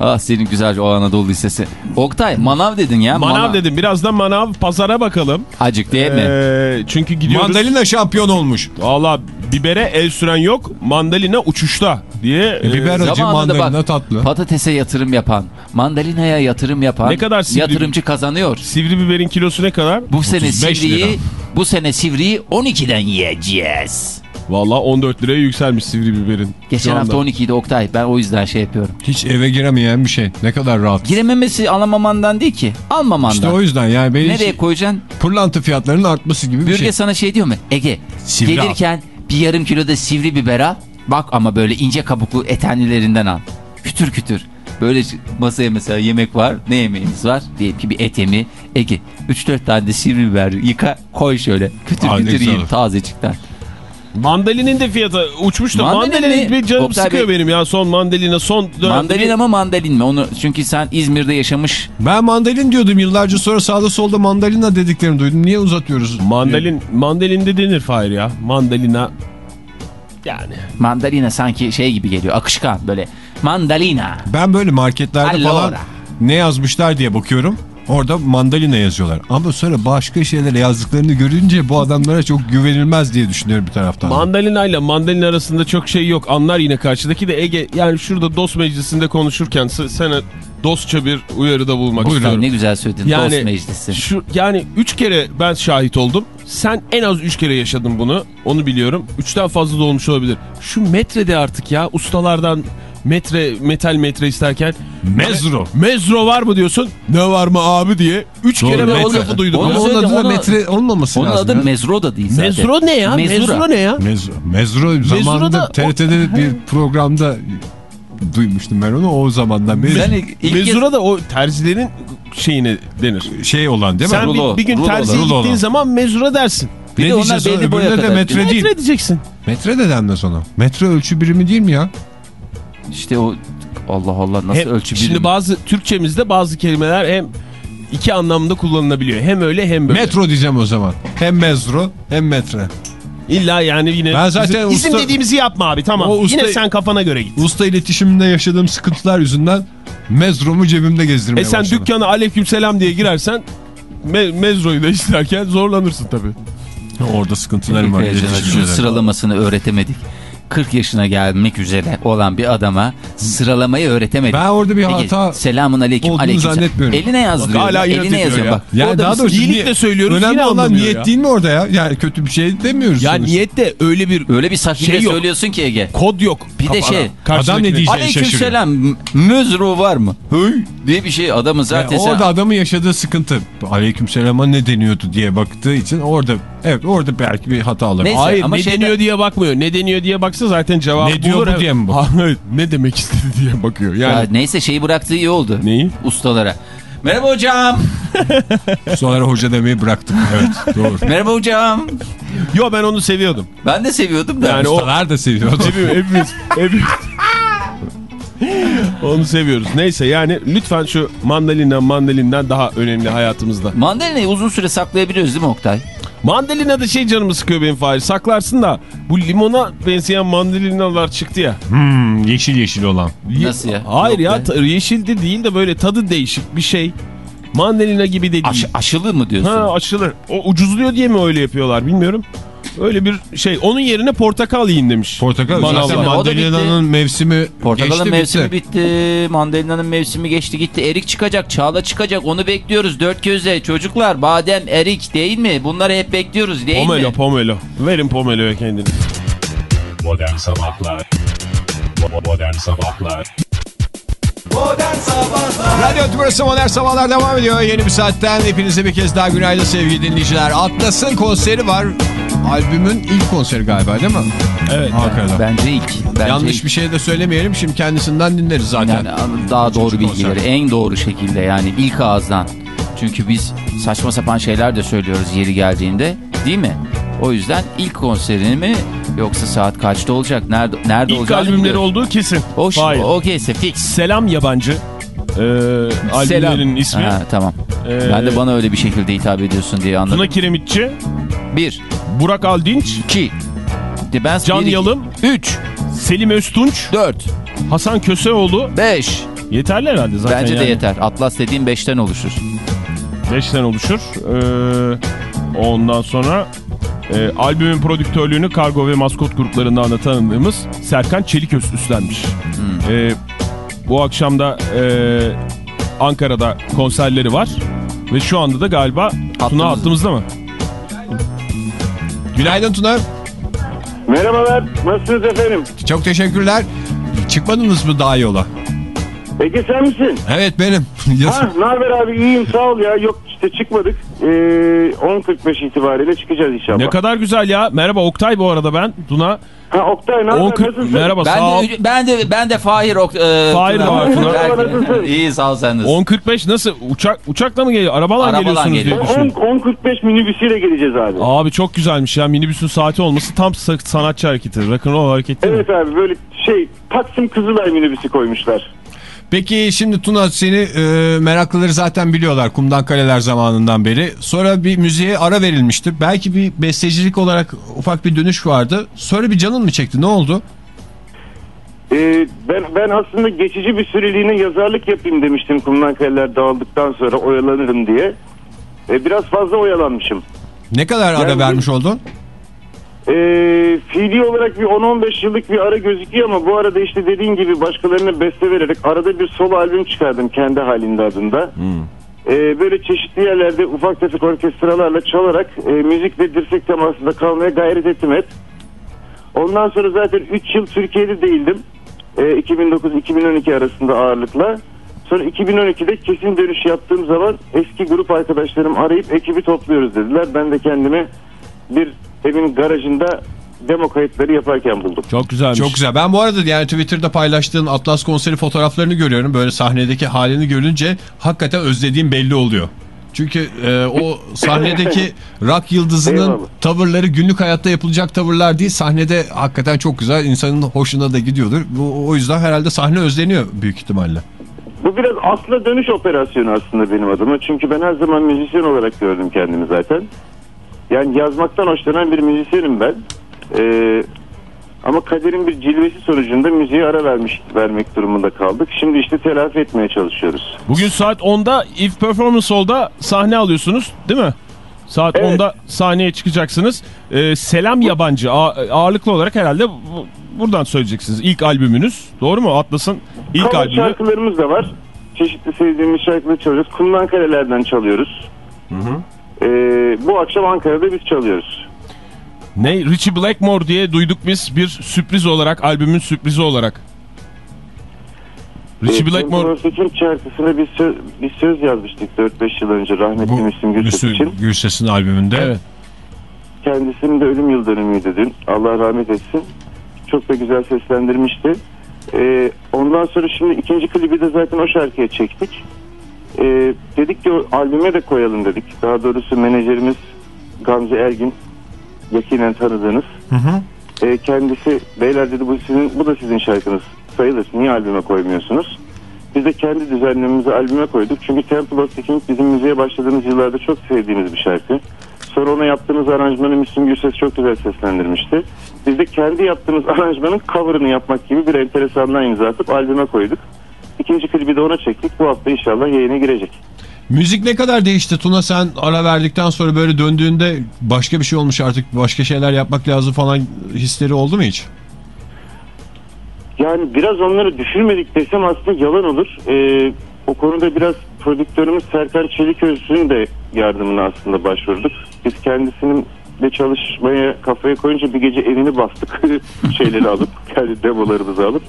Speaker 3: Ah senin güzel o Anadolu Lisesi. Oktay manav dedin ya.
Speaker 4: Manav dedim. Birazdan manav pazara bakalım.
Speaker 3: Acık değil mi?
Speaker 4: Ee, çünkü gidiyoruz.
Speaker 2: Mandalina şampiyon olmuş.
Speaker 4: Valla bibere el süren yok. Mandalina uçuşta diye.
Speaker 2: E, biber acı mandalina
Speaker 3: bak,
Speaker 2: tatlı.
Speaker 3: Patatese yatırım yapan, mandalinaya yatırım yapan
Speaker 4: Ne kadar sivri-
Speaker 3: yatırımcı kazanıyor.
Speaker 4: Sivri biberin kilosu ne kadar?
Speaker 3: Bu sene
Speaker 2: 35 lira.
Speaker 3: sivriyi bu sene sivriyi 12'den yiyeceğiz.
Speaker 4: Valla 14 liraya yükselmiş sivri biberin.
Speaker 3: Geçen hafta
Speaker 4: anda.
Speaker 3: 12'ydi Oktay. Ben o yüzden şey yapıyorum.
Speaker 2: Hiç eve giremeyen bir şey. Ne kadar rahat.
Speaker 3: Girememesi alamamandan değil ki. Almamandan.
Speaker 2: İşte o yüzden yani benim
Speaker 3: Nereye
Speaker 2: için
Speaker 3: koyacaksın?
Speaker 2: pırlanta fiyatlarının artması gibi bir
Speaker 3: Bürge
Speaker 2: şey.
Speaker 3: sana şey diyor mu? Ege
Speaker 2: Sivri
Speaker 3: gelirken bir yarım kilo da sivri biber al. Bak ama böyle ince kabuklu etenlilerinden al. Kütür kütür. Böyle masaya mesela yemek var. Ne yemeğiniz var? Diyelim ki bir et yemeği. Ege 3-4 tane de sivri biber yıka koy şöyle. Kütür
Speaker 2: Aa,
Speaker 3: kütür yiyin tazecikten.
Speaker 4: Mandalinin de fiyatı uçmuş da
Speaker 3: Mandalini-
Speaker 4: mandalina bir canım
Speaker 3: Oktay
Speaker 4: sıkıyor
Speaker 3: Bey-
Speaker 4: benim ya son mandalina son dönemde.
Speaker 3: Mandalina mı mandalin mi? Onu çünkü sen İzmir'de yaşamış.
Speaker 2: Ben mandalin diyordum yıllarca sonra sağda solda mandalina dediklerini duydum. Niye uzatıyoruz?
Speaker 4: Mandalin, mandalin de denir Fahir ya. Mandalina yani.
Speaker 3: Mandalina sanki şey gibi geliyor. Akışkan böyle. Mandalina.
Speaker 2: Ben böyle marketlerde
Speaker 3: Allora.
Speaker 2: falan ne yazmışlar diye bakıyorum. Orada mandalina yazıyorlar. Ama sonra başka şeylere yazdıklarını görünce bu adamlara çok güvenilmez diye düşünüyorum bir taraftan.
Speaker 4: Mandalina ile mandalin arasında çok şey yok. Anlar yine karşıdaki de Ege yani şurada dost meclisinde konuşurken sana dostça bir uyarıda bulmak
Speaker 2: Buyurun.
Speaker 4: istiyorum.
Speaker 3: Ne güzel söyledin.
Speaker 4: Yani
Speaker 3: Dost meclisi.
Speaker 4: Şu yani üç kere ben şahit oldum. Sen en az üç kere yaşadın bunu. Onu biliyorum. Üçten fazla da olmuş olabilir. Şu metrede artık ya ustalardan metre metal metre isterken
Speaker 2: Mezro.
Speaker 4: mezro var mı diyorsun? Ne var mı abi diye. Üç
Speaker 2: Doğru,
Speaker 4: kere ben o lafı duydum.
Speaker 2: Onun
Speaker 3: söyledim,
Speaker 2: adı da metre olmaması
Speaker 3: Onun
Speaker 2: lazım.
Speaker 3: adı
Speaker 2: ya.
Speaker 3: Mezro da değil zaten.
Speaker 4: Mezro ne ya?
Speaker 3: Mezura.
Speaker 4: Mezro ne ya?
Speaker 2: Mezro. Mezro zamanında
Speaker 4: da-
Speaker 2: TRT'de bir [laughs] programda duymuştum ben onu o zamandan beri.
Speaker 3: Ben ilk,
Speaker 4: Mezura da o terzilerin şeyine denir.
Speaker 2: Şey olan değil mi?
Speaker 4: Sen
Speaker 3: Rulo,
Speaker 4: bir, bir gün
Speaker 3: rulo
Speaker 4: terziye
Speaker 2: olan.
Speaker 4: gittiğin zaman mezura dersin.
Speaker 3: Bir
Speaker 2: ne
Speaker 3: de onlar
Speaker 2: diyeceğiz
Speaker 3: belli
Speaker 2: ona?
Speaker 3: boya
Speaker 2: Öbürüne de metre değil.
Speaker 4: Metre diyeceksin.
Speaker 2: Metre de denmez ona. Metre ölçü birimi değil mi ya?
Speaker 3: İşte o Allah Allah nasıl
Speaker 4: Hem-
Speaker 3: ölçü
Speaker 4: Şimdi
Speaker 3: birimi?
Speaker 4: bazı Türkçemizde bazı kelimeler hem iki anlamda kullanılabiliyor. Hem öyle hem böyle.
Speaker 2: Metro diyeceğim o zaman. Hem mezro hem metre.
Speaker 4: İlla yani yine
Speaker 2: Ben zaten
Speaker 4: isim
Speaker 2: usta-
Speaker 4: dediğimizi yapma abi tamam.
Speaker 2: O usta-
Speaker 4: Yine sen kafana göre git.
Speaker 2: Usta iletişiminde yaşadığım sıkıntılar yüzünden mezromu cebimde gezdirmeye
Speaker 4: E sen
Speaker 2: başladım.
Speaker 4: dükkana aleykümselam diye girersen me mezroyu da isterken zorlanırsın tabii.
Speaker 2: Orada sıkıntılarım var.
Speaker 3: Sıralamasını öğretemedik. 40 yaşına gelmek üzere olan bir adama sıralamayı öğretemedik.
Speaker 2: Ben orada bir
Speaker 3: Peki,
Speaker 2: hata
Speaker 3: selamun aleyküm
Speaker 2: olduğunu
Speaker 3: aleyküm.
Speaker 2: zannetmiyorum.
Speaker 3: Eline yazdırıyor.
Speaker 4: Bak, hala
Speaker 3: Eline yazıyor
Speaker 4: ya.
Speaker 3: bak.
Speaker 2: Yani daha doğrusu
Speaker 4: iyilik
Speaker 2: niye-
Speaker 4: de söylüyoruz,
Speaker 2: Önemli olan niyet
Speaker 4: ya.
Speaker 2: değil mi orada ya? Yani kötü bir şey demiyoruz.
Speaker 4: Ya
Speaker 2: sonuçta.
Speaker 4: niyette öyle bir
Speaker 3: Öyle bir sahiyle
Speaker 4: Şey yok.
Speaker 3: söylüyorsun ki Ege.
Speaker 4: kod yok.
Speaker 3: Bir de şey,
Speaker 2: adam ne diyecek?
Speaker 3: Aleyküm
Speaker 2: şaşırıyor.
Speaker 3: selam. Mözro var mı? Höy diye bir şey adamın zaten
Speaker 2: Yani orada adamın yaşadığı sıkıntı. Aleykümselama ne deniyordu diye baktığı için orada evet orada belki bir hata olabilir.
Speaker 3: Neyse,
Speaker 4: Hayır
Speaker 3: ama
Speaker 4: ne
Speaker 3: şeyde-
Speaker 4: deniyor diye bakmıyor. Ne deniyor diye baksa zaten cevabı
Speaker 2: Ne diyor
Speaker 4: bulur.
Speaker 2: bu diye mi bakıyor?
Speaker 4: Ne demek istedi diye bakıyor. Yani
Speaker 3: Ya neyse şeyi bıraktığı iyi oldu.
Speaker 4: Neyi?
Speaker 3: Ustalara. Merhaba hocam. [laughs]
Speaker 2: Sonra hoca demeyi bıraktık. Evet doğru.
Speaker 3: Merhaba hocam.
Speaker 4: Yo ben onu seviyordum.
Speaker 3: Ben de seviyordum da.
Speaker 4: Yani o
Speaker 2: Ustalar da seviyordu.
Speaker 4: hepimiz hepimiz, hepimiz. [laughs] onu seviyoruz. Neyse yani lütfen şu mandalina mandalinden daha önemli hayatımızda.
Speaker 3: Mandalinayı uzun süre saklayabiliyoruz değil mi Oktay?
Speaker 4: Mandalina da şey canımı sıkıyor benim Fahir. Saklarsın da bu limona benzeyen mandalinalar çıktı ya.
Speaker 2: Hmm, yeşil yeşil olan.
Speaker 4: Ye-
Speaker 3: Nasıl ya?
Speaker 4: Hayır
Speaker 3: Yok
Speaker 4: ya
Speaker 3: be.
Speaker 4: yeşil de değil de böyle tadı değişik bir şey. Mandalina gibi de değil.
Speaker 3: Aş- aşılı mı diyorsun?
Speaker 4: Ha aşılı. O ucuzluyor diye mi öyle yapıyorlar bilmiyorum. Öyle bir şey. Onun yerine portakal yiyin demiş.
Speaker 2: Portakal
Speaker 4: Manavlar.
Speaker 2: zaten mandalina'nın mevsimi
Speaker 3: Portakalın
Speaker 2: geçti
Speaker 3: mevsimi
Speaker 2: bitti.
Speaker 3: bitti. Mandalina'nın mevsimi geçti gitti. Erik çıkacak, çağla çıkacak. Onu bekliyoruz dört gözle. Çocuklar badem, erik değil mi? Bunları hep bekliyoruz değil
Speaker 4: Pomelo
Speaker 3: mi?
Speaker 4: pomelo. Verin pomeloya kendini.
Speaker 5: Modern Sabahlar Modern Sabahlar
Speaker 1: Modern Sabahlar
Speaker 2: Radyo Tümrüt'ü Modern Sabahlar devam ediyor. Yeni bir saatten hepinize bir kez daha günaydın sevgili dinleyiciler. Atlas'ın konseri var. Albümün ilk konseri galiba değil mi?
Speaker 4: Evet.
Speaker 2: Ankara'da.
Speaker 3: Bence ilk. Bence
Speaker 2: Yanlış
Speaker 3: ilk.
Speaker 2: bir şey de söylemeyelim şimdi kendisinden dinleriz zaten.
Speaker 3: Yani daha doğru
Speaker 2: Üçüncü
Speaker 3: bilgileri
Speaker 2: konser.
Speaker 3: en doğru şekilde yani ilk ağızdan. Çünkü biz saçma sapan şeyler de söylüyoruz yeri geldiğinde değil mi? O yüzden ilk konserini mi yoksa saat kaçta olacak? Nerede nerede
Speaker 4: İlk
Speaker 3: olacağını
Speaker 4: albümleri
Speaker 3: biliyoruz.
Speaker 4: olduğu kesin.
Speaker 3: O şey,
Speaker 4: Hayır.
Speaker 3: okeyse fix.
Speaker 4: Selam Yabancı. Ee, albümlerin ismi.
Speaker 3: Ha, tamam.
Speaker 4: Ee,
Speaker 3: ben de bana öyle bir şekilde hitap ediyorsun diye anladım.
Speaker 4: Tuna Kiremitçi,
Speaker 3: Bir,
Speaker 4: Burak Aldinç,
Speaker 3: iki, The Benz
Speaker 4: Can
Speaker 3: bir,
Speaker 4: Yalım.
Speaker 3: Üç,
Speaker 4: Selim Öztunç,
Speaker 3: dört,
Speaker 4: Hasan Köseoğlu.
Speaker 3: beş.
Speaker 4: Yeterli herhalde zaten.
Speaker 3: Bence de
Speaker 4: yani.
Speaker 3: yeter. Atlas dediğim beşten oluşur.
Speaker 4: Beşten oluşur. Ee, ondan sonra e, albümün prodüktörlüğünü kargo ve maskot gruplarından da tanıdığımız Serkan Çeliköz üstlenmiş.
Speaker 3: Hmm.
Speaker 4: Ee, bu akşam da e, Ankara'da konserleri var. Ve şu anda da galiba Tuna
Speaker 3: Hattımız-
Speaker 4: hattımızda mı?
Speaker 2: Günaydın Tuna.
Speaker 7: Merhabalar, nasılsınız efendim?
Speaker 2: Çok teşekkürler. Çıkmadınız mı daha yola?
Speaker 7: Ege sen misin?
Speaker 2: Evet benim. [laughs]
Speaker 7: Ha, ne haber abi? İyiyim sağ ol ya. Yok işte çıkmadık. Ee, 10.45 itibariyle çıkacağız inşallah.
Speaker 4: Ne kadar güzel ya. Merhaba Oktay bu arada ben. Tuna.
Speaker 7: Ha Oktay ne haber?
Speaker 4: 10.40
Speaker 7: Nasılsın?
Speaker 4: merhaba
Speaker 3: Ben
Speaker 4: sağ ol.
Speaker 3: de, ben de ben de Fahir ok, e,
Speaker 4: Fahir de var, Tuna.
Speaker 7: Nasılsın?
Speaker 3: İyi sağ ol sen nasılsın?
Speaker 4: 10.45 nasıl? Uçak uçakla mı geliyor? Arabalar
Speaker 3: Arabadan
Speaker 4: geliyorsunuz diye
Speaker 3: geliyor.
Speaker 4: düşünüyorum.
Speaker 7: 10 10.45 minibüsüyle geleceğiz abi.
Speaker 4: Abi çok güzelmiş ya. Minibüsün saati olması tam sa- sanatçı hareketi. Rock'n'roll hareketi değil mi?
Speaker 7: Evet abi böyle şey Taksim Kızılay minibüsü koymuşlar.
Speaker 2: Peki şimdi Tuna seni e, meraklıları zaten biliyorlar kumdan kaleler zamanından beri. Sonra bir müziğe ara verilmişti. Belki bir bestecilik olarak ufak bir dönüş vardı. Sonra bir canın mı çekti? Ne oldu?
Speaker 7: Ee, ben ben aslında geçici bir süreliğine yazarlık yapayım demiştim kumdan kaleler dağıldıktan sonra oyalanırım diye. Ee, biraz fazla oyalanmışım.
Speaker 2: Ne kadar ara
Speaker 7: Yani-
Speaker 2: vermiş oldun?
Speaker 7: Ee, fiili olarak bir 10-15 yıllık bir ara gözüküyor ama bu arada işte dediğin gibi başkalarına beste vererek arada bir solo albüm çıkardım kendi halinde adında. Ee, böyle çeşitli yerlerde ufak tefek orkestralarla çalarak e, müzikle dirsek temasında kalmaya gayret ettim hep. Ondan sonra zaten 3 yıl Türkiye'de değildim. Ee, 2009-2012 arasında ağırlıkla. Sonra 2012'de kesin dönüş yaptığım zaman eski grup arkadaşlarım arayıp ekibi topluyoruz dediler. Ben de kendimi bir evin garajında demo kayıtları yaparken buldum.
Speaker 4: Çok güzelmiş.
Speaker 2: Çok güzel. Ben bu arada yani Twitter'da paylaştığın Atlas konseri fotoğraflarını görüyorum. Böyle sahnedeki halini görünce hakikaten özlediğim belli oluyor. Çünkü e, o [laughs] sahnedeki rock yıldızının
Speaker 7: Eyvallah.
Speaker 2: tavırları günlük hayatta yapılacak tavırlar değil. Sahnede hakikaten çok güzel. insanın hoşuna da gidiyordur. Bu, o yüzden herhalde sahne özleniyor büyük ihtimalle.
Speaker 7: Bu biraz aslında dönüş operasyonu aslında benim adıma. Çünkü ben her zaman müzisyen olarak gördüm kendimi zaten. Yani yazmaktan hoşlanan bir müzisyenim ben. Ee, ama kaderin bir cilvesi sonucunda müziğe ara vermiş vermek durumunda kaldık. Şimdi işte telafi etmeye çalışıyoruz.
Speaker 4: Bugün saat 10'da If Performance Hall'da sahne alıyorsunuz değil mi? Saat
Speaker 7: Evet.
Speaker 4: 10'da sahneye çıkacaksınız. Ee, Selam Yabancı ağ- ağırlıklı olarak herhalde bu- buradan söyleyeceksiniz. İlk albümünüz. Doğru mu? Atlas'ın ilk
Speaker 7: Cover
Speaker 4: albümü.
Speaker 7: şarkılarımız da var. Çeşitli sevdiğimiz şarkıları çalıyoruz. Kumdan karelerden çalıyoruz. Ee, bu akşam Ankara'da biz çalıyoruz.
Speaker 4: Ne? Richie Blackmore diye duyduk biz bir sürpriz olarak, albümün sürprizi olarak. Richie
Speaker 7: Ee,
Speaker 4: Blackmore
Speaker 7: Temple şarkısına bir söz, bir söz yazmıştık 4-5 yıl önce rahmetli Müslüm Gürses için.
Speaker 2: Gürses'in albümünde.
Speaker 4: Evet.
Speaker 7: Kendisinin de ölüm yıl dönümüydü dün. Allah rahmet etsin. Çok da güzel seslendirmişti. Ee, ondan sonra şimdi ikinci klibi de zaten o şarkıya çektik. Ee, dedik ki o albüme de koyalım dedik. Daha doğrusu menajerimiz Gamze Ergin yakinen tanıdığınız. Ee, kendisi beyler dedi bu sizin bu da sizin şarkınız sayılır. Niye albüme koymuyorsunuz? Biz de kendi düzenlememizi albüme koyduk. Çünkü Temple of the King bizim müziğe başladığımız yıllarda çok sevdiğimiz bir şarkı. Sonra ona yaptığımız aranjmanı Müslüm Gürses çok güzel seslendirmişti. Biz de kendi yaptığımız [laughs] aranjmanın cover'ını yapmak gibi bir enteresanlığa imza atıp albüme koyduk. İkinci klibi de ona çektik. Bu hafta inşallah yayına girecek.
Speaker 2: Müzik ne kadar değişti Tuna sen ara verdikten sonra böyle döndüğünde başka bir şey olmuş artık başka şeyler yapmak lazım falan hisleri oldu mu hiç?
Speaker 7: Yani biraz onları düşünmedik desem aslında yalan olur. Ee, o konuda biraz prodüktörümüz Serkan Çeliköz'ün de yardımına aslında başvurduk. Biz kendisinin de çalışmaya kafaya koyunca bir gece evini bastık. [laughs] Şeyleri alıp, kendi demolarımızı alıp.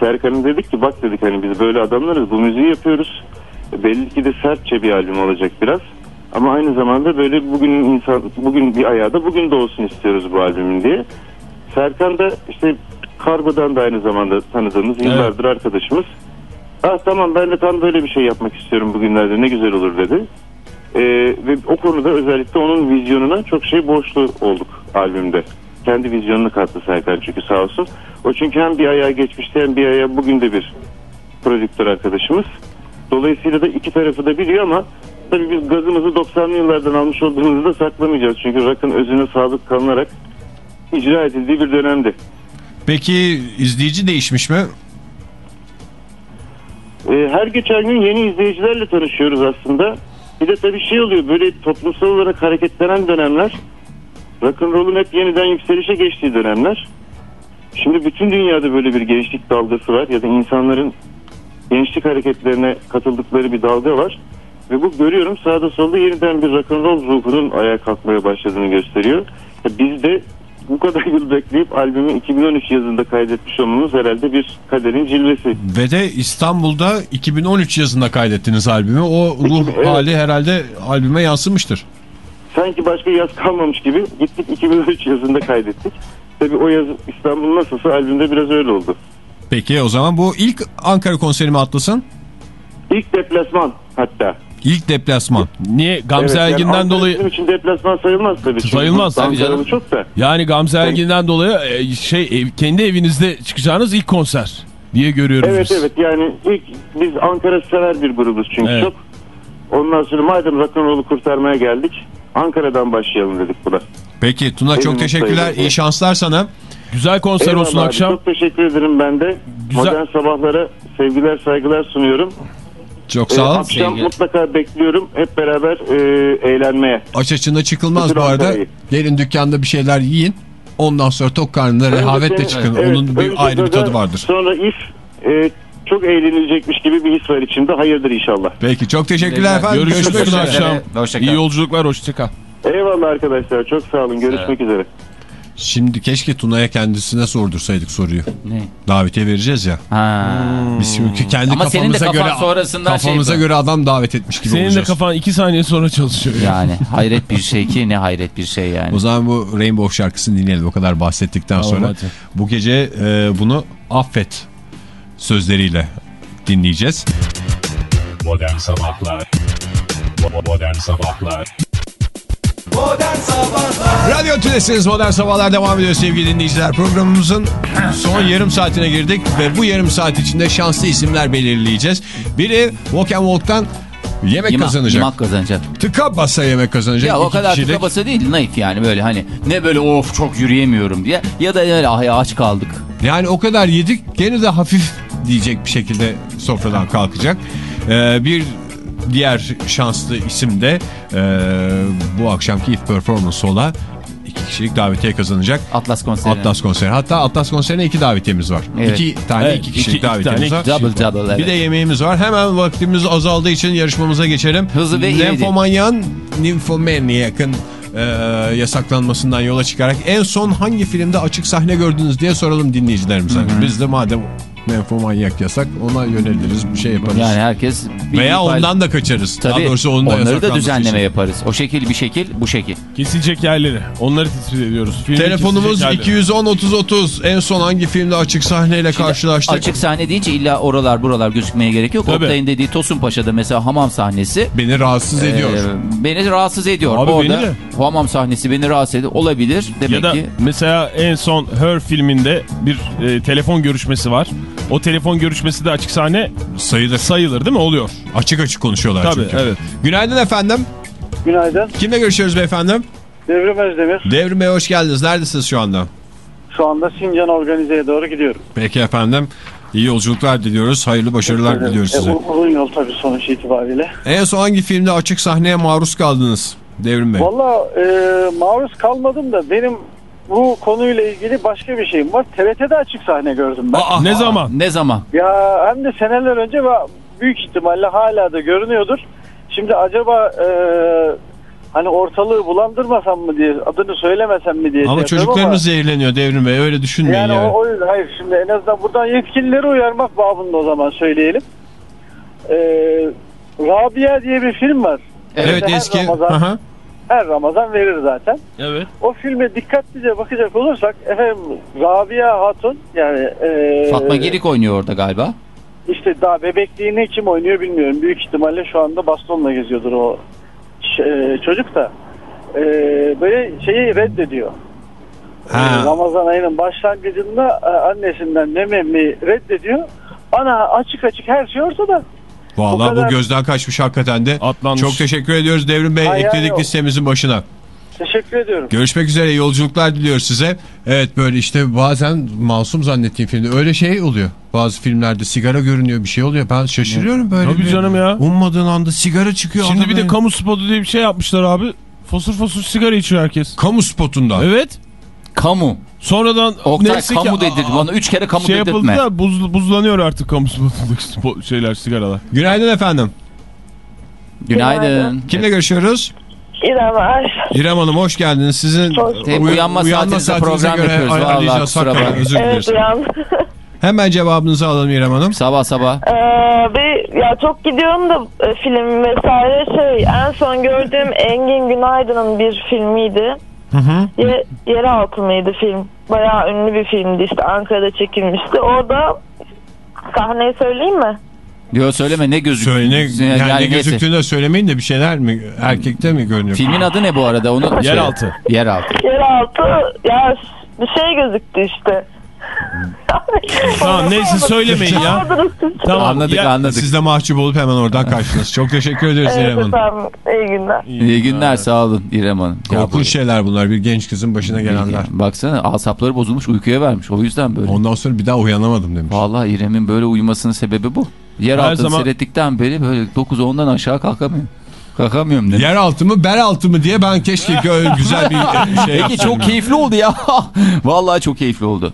Speaker 7: Serkan'ın dedik ki bak dedik hani biz böyle adamlarız bu müziği yapıyoruz. Belli ki de sertçe bir albüm olacak biraz. Ama aynı zamanda böyle bugün insan bugün bir ayağı da bugün de olsun istiyoruz bu albümün diye. Serkan da işte Kargo'dan da aynı zamanda tanıdığımız yıllardır arkadaşımız. Ah tamam ben de tam böyle bir şey yapmak istiyorum bugünlerde ne güzel olur dedi. Ee, ve o konuda özellikle onun vizyonuna çok şey borçlu olduk albümde. Kendi vizyonunu kattı Serkan çünkü sağ olsun. O çünkü hem bir ayağa geçmişti hem bir ayağa bugün de bir prodüktör arkadaşımız. Dolayısıyla da iki tarafı da biliyor ama tabii biz gazımızı 90'lı yıllardan almış olduğumuzu da saklamayacağız. Çünkü rock'ın özüne sadık kalınarak icra edildiği bir dönemdi.
Speaker 2: Peki izleyici değişmiş mi?
Speaker 7: Ee, her geçen gün yeni izleyicilerle tanışıyoruz aslında. Bir de tabii şey oluyor böyle toplumsal olarak hareketlenen dönemler. Rock'n'roll'un hep yeniden yükselişe geçtiği dönemler. Şimdi bütün dünyada böyle bir gençlik dalgası var ya da insanların gençlik hareketlerine katıldıkları bir dalga var. Ve bu görüyorum sağda solda yeniden bir rock'n'roll ruhunun ayağa kalkmaya başladığını gösteriyor. Ya Biz de bu kadar yıl bekleyip albümü 2013 yazında kaydetmiş olmamız herhalde bir kaderin cilvesi.
Speaker 2: Ve de İstanbul'da 2013 yazında kaydettiniz albümü. O ruh [laughs]
Speaker 7: Evet.
Speaker 2: hali herhalde albüme yansımıştır.
Speaker 7: Sanki başka yaz kalmamış gibi gittik 2013 yazında kaydettik. Tabii o yaz İstanbul nasılsa albümde biraz öyle oldu.
Speaker 2: Peki o zaman bu ilk Ankara konseri mi Atlas'ın?
Speaker 7: İlk deplasman hatta.
Speaker 2: İlk deplasman.
Speaker 4: Niye? Gamze
Speaker 7: Evet, yani
Speaker 4: Ergin'den
Speaker 7: Ankara
Speaker 4: dolayı...
Speaker 7: Bizim için deplasman sayılmaz tabii. Çünkü
Speaker 4: Sayılmaz, tabii
Speaker 3: canım.
Speaker 7: çok da.
Speaker 4: Yani Gamze Ergin'den dolayı e, şey ev- kendi evinizde çıkacağınız ilk konser diye görüyoruz
Speaker 7: Evet
Speaker 4: biz.
Speaker 7: evet yani ilk biz Ankara sever bir grubuz çünkü
Speaker 4: Evet.
Speaker 7: çok. Ondan sonra madem rock'n'roll'u kurtarmaya geldik Ankara'dan başlayalım dedik buna.
Speaker 2: Peki Tuna çok
Speaker 7: Benim
Speaker 2: teşekkürler.
Speaker 7: sayılır.
Speaker 2: İyi şanslar sana.
Speaker 4: Güzel konser
Speaker 7: Eyvallah
Speaker 4: olsun
Speaker 7: abi,
Speaker 4: akşam.
Speaker 7: Çok teşekkür ederim ben de.
Speaker 4: Güzel.
Speaker 7: Modern sabahlara sevgiler saygılar sunuyorum.
Speaker 2: Çok
Speaker 7: Ee,
Speaker 2: sağ ol.
Speaker 7: akşam
Speaker 3: Sevgiler.
Speaker 7: mutlaka bekliyorum hep beraber e, eğlenmeye.
Speaker 2: Aç açına çıkılmaz
Speaker 7: Bütün
Speaker 2: bu arada.
Speaker 7: Ankara'yı.
Speaker 2: Gelin dükkanda bir şeyler yiyin. Ondan sonra tok karnına rehavetle
Speaker 7: Önce-
Speaker 2: çıkın.
Speaker 7: evet,
Speaker 2: Onun bir ayrı bir tadı vardır.
Speaker 7: Sonra if e, çok eğlenilecekmiş gibi bir his var içimde. Hayırdır inşallah.
Speaker 2: Peki çok teşekkürler efendim.
Speaker 4: Üzere
Speaker 2: üzere.
Speaker 4: akşam.
Speaker 3: Hoşça kal.
Speaker 4: İyi yolculuklar, hoşça kal.
Speaker 7: Eyvallah arkadaşlar. Çok sağ olun. Görüşmek üzere.
Speaker 2: Şimdi keşke Tuna'ya kendisine sordursaydık soruyu.
Speaker 3: Ne?
Speaker 2: Davetiye vereceğiz ya.
Speaker 3: Ha.
Speaker 2: Biz çünkü kendi
Speaker 3: Ama senin de
Speaker 2: kafamıza
Speaker 3: kafan
Speaker 2: göre
Speaker 3: sonrasından şey
Speaker 2: kafamıza göre adam davet etmiş gibi
Speaker 4: Senin de
Speaker 2: olacağız.
Speaker 4: kafan 2 saniye sonra çalışıyor.
Speaker 3: Yani hayret bir şey ki ne hayret bir şey yani.
Speaker 2: O zaman bu Rainbow şarkısını dinleyelim o kadar bahsettikten
Speaker 4: Tamam,
Speaker 2: sonra.
Speaker 4: hadi.
Speaker 2: Bu gece e, bunu affet sözleriyle dinleyeceğiz.
Speaker 5: Modern Sabahlar Modern Sabahlar
Speaker 1: Modern Sabahlar
Speaker 2: Radyo Tülesi'niz Modern Sabahlar devam ediyor sevgili dinleyiciler. Programımızın son yarım saatine girdik ve bu yarım saat içinde şanslı isimler belirleyeceğiz. Biri Walk and Walk'tan yemek
Speaker 3: Yima-
Speaker 2: kazanacak.
Speaker 3: Yemak kazanacak.
Speaker 2: Tıka basa yemek kazanacak.
Speaker 3: Ya o kadar
Speaker 2: kişilik.
Speaker 3: tıka basa değil naif yani böyle hani ne böyle of çok yürüyemiyorum diye ya da öyle ah ya aç kaldık.
Speaker 2: Yani o kadar yedik gene de hafif diyecek bir şekilde sofradan kalkacak. Ee, bir diğer şanslı isim de e, bu akşamki If Performance Sola iki kişilik davetiye kazanacak.
Speaker 3: Atlas konseri.
Speaker 2: Atlas konseri. Hatta Atlas konserine iki davetiyemiz var.
Speaker 3: Evet.
Speaker 2: İki tane
Speaker 4: Evet,
Speaker 2: iki kişilik
Speaker 4: iki- iki
Speaker 2: davetiyemiz
Speaker 4: tane,
Speaker 2: var.
Speaker 3: Double double evet.
Speaker 2: Bir de yemeğimiz var. Hemen vaktimiz azaldığı için yarışmamıza geçelim.
Speaker 3: Hızlı ve iyiydi.
Speaker 2: Lenfomanyan, Nymphomaniac'ın e, yasaklanmasından yola çıkarak en son hangi filmde açık sahne gördünüz diye soralım dinleyicilerimize. Biz de madem Nymphomaniac yasak ona yöneliriz bir şey yaparız.
Speaker 3: Yani herkes
Speaker 2: Veya
Speaker 3: bir-
Speaker 2: ondan da kaçarız. Daha
Speaker 3: Tabii
Speaker 2: doğrusu onun da
Speaker 3: onları da düzenleme
Speaker 2: için.
Speaker 3: yaparız. O şekil bir şekil bu şekil.
Speaker 4: Kesilecek yerleri. Onları tespit ediyoruz. Filmin
Speaker 2: Telefonumuz
Speaker 4: kesilecek yerleri.
Speaker 2: 210 30 30. En son hangi filmde açık sahneyle karşılaştık?
Speaker 3: Açık sahne deyince illa oralar buralar gözükmeye gerek yok.
Speaker 4: Tabii.
Speaker 3: Oktay'ın dediği Tosun Paşa'da mesela hamam sahnesi
Speaker 2: Beni rahatsız ediyor.
Speaker 3: e, beni rahatsız ediyor.
Speaker 4: Abi
Speaker 3: Orada
Speaker 4: beni de.
Speaker 3: hamam sahnesi beni rahatsız ediyor. Olabilir. Demek
Speaker 4: Ya da
Speaker 3: ki
Speaker 4: mesela en son Her filminde bir e, telefon görüşmesi var. O telefon görüşmesi de açık sahne
Speaker 2: Sayılır.
Speaker 4: sayılır değil mi? Oluyor.
Speaker 2: Açık açık konuşuyorlar
Speaker 4: Tabii
Speaker 2: çünkü.
Speaker 4: evet.
Speaker 2: Günaydın efendim.
Speaker 8: Günaydın.
Speaker 2: Kimle görüşüyoruz beyefendi?
Speaker 8: Devrim Özdemir.
Speaker 2: Devrim Bey hoş geldiniz. Neredesiniz şu anda?
Speaker 8: Şu anda Sincan Organize'ye doğru gidiyorum.
Speaker 2: Peki efendim. İyi yolculuklar diliyoruz. Hayırlı başarılar diliyoruz
Speaker 8: E,
Speaker 2: size.
Speaker 8: u- uzun yol tabii sonuç itibariyle.
Speaker 2: En son hangi filmde açık sahneye maruz kaldınız Devrim Bey?
Speaker 8: Valla e, maruz kalmadım da benim bu konuyla ilgili başka bir şeyim var. TRT'de açık sahne gördüm ben.
Speaker 2: Aa,
Speaker 4: Ne zaman?
Speaker 3: ne zaman?
Speaker 8: Ya hem de seneler önce ve büyük ihtimalle hala da görünüyordur. Şimdi acaba e, hani ortalığı bulandırmasam mı diye adını söylemesem mi diye
Speaker 2: ama
Speaker 8: şey
Speaker 2: çocuklarımız zehirleniyor Devrim Bey. Öyle düşünmeyin
Speaker 8: Yani
Speaker 2: yani.
Speaker 8: o, o yüzden hayır şimdi en azından buradan yetkilileri uyarmak babında o zaman söyleyelim. Ee, Rabia diye bir film var.
Speaker 2: Evet
Speaker 8: her
Speaker 2: eski.
Speaker 8: Ramazan-
Speaker 2: Hı hı.
Speaker 8: Her Ramazan verir zaten.
Speaker 4: Evet.
Speaker 8: O filme dikkatlice bakacak olursak efendim Rabia Hatun yani e,
Speaker 3: Fatma Girik oynuyor orada galiba.
Speaker 8: işte daha bebekliğini kim oynuyor bilmiyorum. Büyük ihtimalle şu anda bastonla geziyordur o e, çocuk da. E, böyle şeyi reddediyor.
Speaker 2: Ha.
Speaker 8: Ramazan ayının başlangıcında e, annesinden mememi reddediyor. Ana açık açık her şey ortada.
Speaker 2: Vallahi
Speaker 8: Bu
Speaker 2: bu
Speaker 8: kadar-
Speaker 2: gözden kaçmış hakikaten de.
Speaker 4: Atlanmış.
Speaker 2: Çok teşekkür ediyoruz Devrim Bey.
Speaker 8: Hayır,
Speaker 2: Ekledik
Speaker 8: yok.
Speaker 2: listemizin başına.
Speaker 8: Teşekkür ediyorum.
Speaker 2: Görüşmek üzere. iyi yolculuklar diliyoruz size. Evet böyle işte bazen masum zannettiğim filmde öyle şey oluyor. Bazı filmlerde sigara görünüyor bir şey oluyor. Ben şaşırıyorum böyle.
Speaker 4: Tabii
Speaker 2: bir-
Speaker 4: canım ya.
Speaker 2: Ummadığın anda sigara çıkıyor.
Speaker 4: Şimdi bir de
Speaker 2: böyle-
Speaker 4: kamu spotu diye bir şey yapmışlar abi. Fosur fosur sigara içiyor herkes.
Speaker 2: kamu spotunda.
Speaker 4: Evet.
Speaker 3: Kamu.
Speaker 4: Sonradan
Speaker 3: Oktay
Speaker 4: neyse
Speaker 3: kamu
Speaker 4: ki,
Speaker 3: dedirdim. Bana üç kere kamu
Speaker 4: şey yapıldı
Speaker 3: dedirtme.
Speaker 4: da buz, buzlanıyor artık kamu [laughs] şeyler sigaralar.
Speaker 2: Günaydın efendim.
Speaker 3: Günaydın.
Speaker 2: Kimle görüşüyoruz?
Speaker 9: İrem Er.
Speaker 2: İrem Hanım hoş geldiniz. Sizin
Speaker 3: Hep
Speaker 2: uy-
Speaker 3: uyanma saatinizde program
Speaker 2: göre
Speaker 3: yapıyoruz. Vallahi kusura bakmayın.
Speaker 2: özür
Speaker 9: Evet uyan. [laughs]
Speaker 2: Hemen cevabınızı alalım İrem Hanım.
Speaker 3: Sabah sabah.
Speaker 9: Ee, bir, ya çok gidiyorum da e, film vesaire şey en son gördüğüm Engin Günaydın'ın bir filmiydi. Ye, Yeraltı mıydı film? Bayağı ünlü bir filmdi işte Ankara'da çekilmişti. Orada sahneyi söyleyeyim mi?
Speaker 3: Diyor söyleme ne gözüküyor.
Speaker 2: Söyle yani, ne
Speaker 3: neyse.
Speaker 2: gözüktüğünü de söylemeyin de bir şeyler mi erkekte mi görünüyor?
Speaker 3: Filmin adı ne bu arada? Onu.
Speaker 4: Yeraltı.
Speaker 3: Yeraltı.
Speaker 9: Yeraltı ya bir şey gözüktü işte.
Speaker 4: Tamam neyse söylemeyin ya. Tamam.
Speaker 3: Anladık
Speaker 4: ya-
Speaker 3: anladık.
Speaker 2: Siz de mahcup olup hemen oradan kaçtınız. Çok teşekkür ederiz İrem
Speaker 9: Evet
Speaker 2: Hanım.
Speaker 9: efendim iyi günler.
Speaker 3: İyi günler sağ olun İrem Hanım. Bu-
Speaker 2: Korkunç şeyler bunlar bir genç kızın başına gelenler.
Speaker 3: Baksana asapları bozulmuş uykuya vermiş. O yüzden böyle.
Speaker 2: Ondan sonra bir daha uyanamadım demiş.
Speaker 3: Vallahi İrem'in böyle uyumasının sebebi bu. Yer altını
Speaker 4: zaman-
Speaker 3: seyrettikten beri böyle 9-10'dan aşağı kalkamıyor. Kalkamıyorum dedim.
Speaker 2: Yer altı mı ber altı mı diye ben keşke öyle güzel bir [laughs] şey
Speaker 3: Peki çok keyifli oldu ya. [laughs] Vallahi çok keyifli oldu.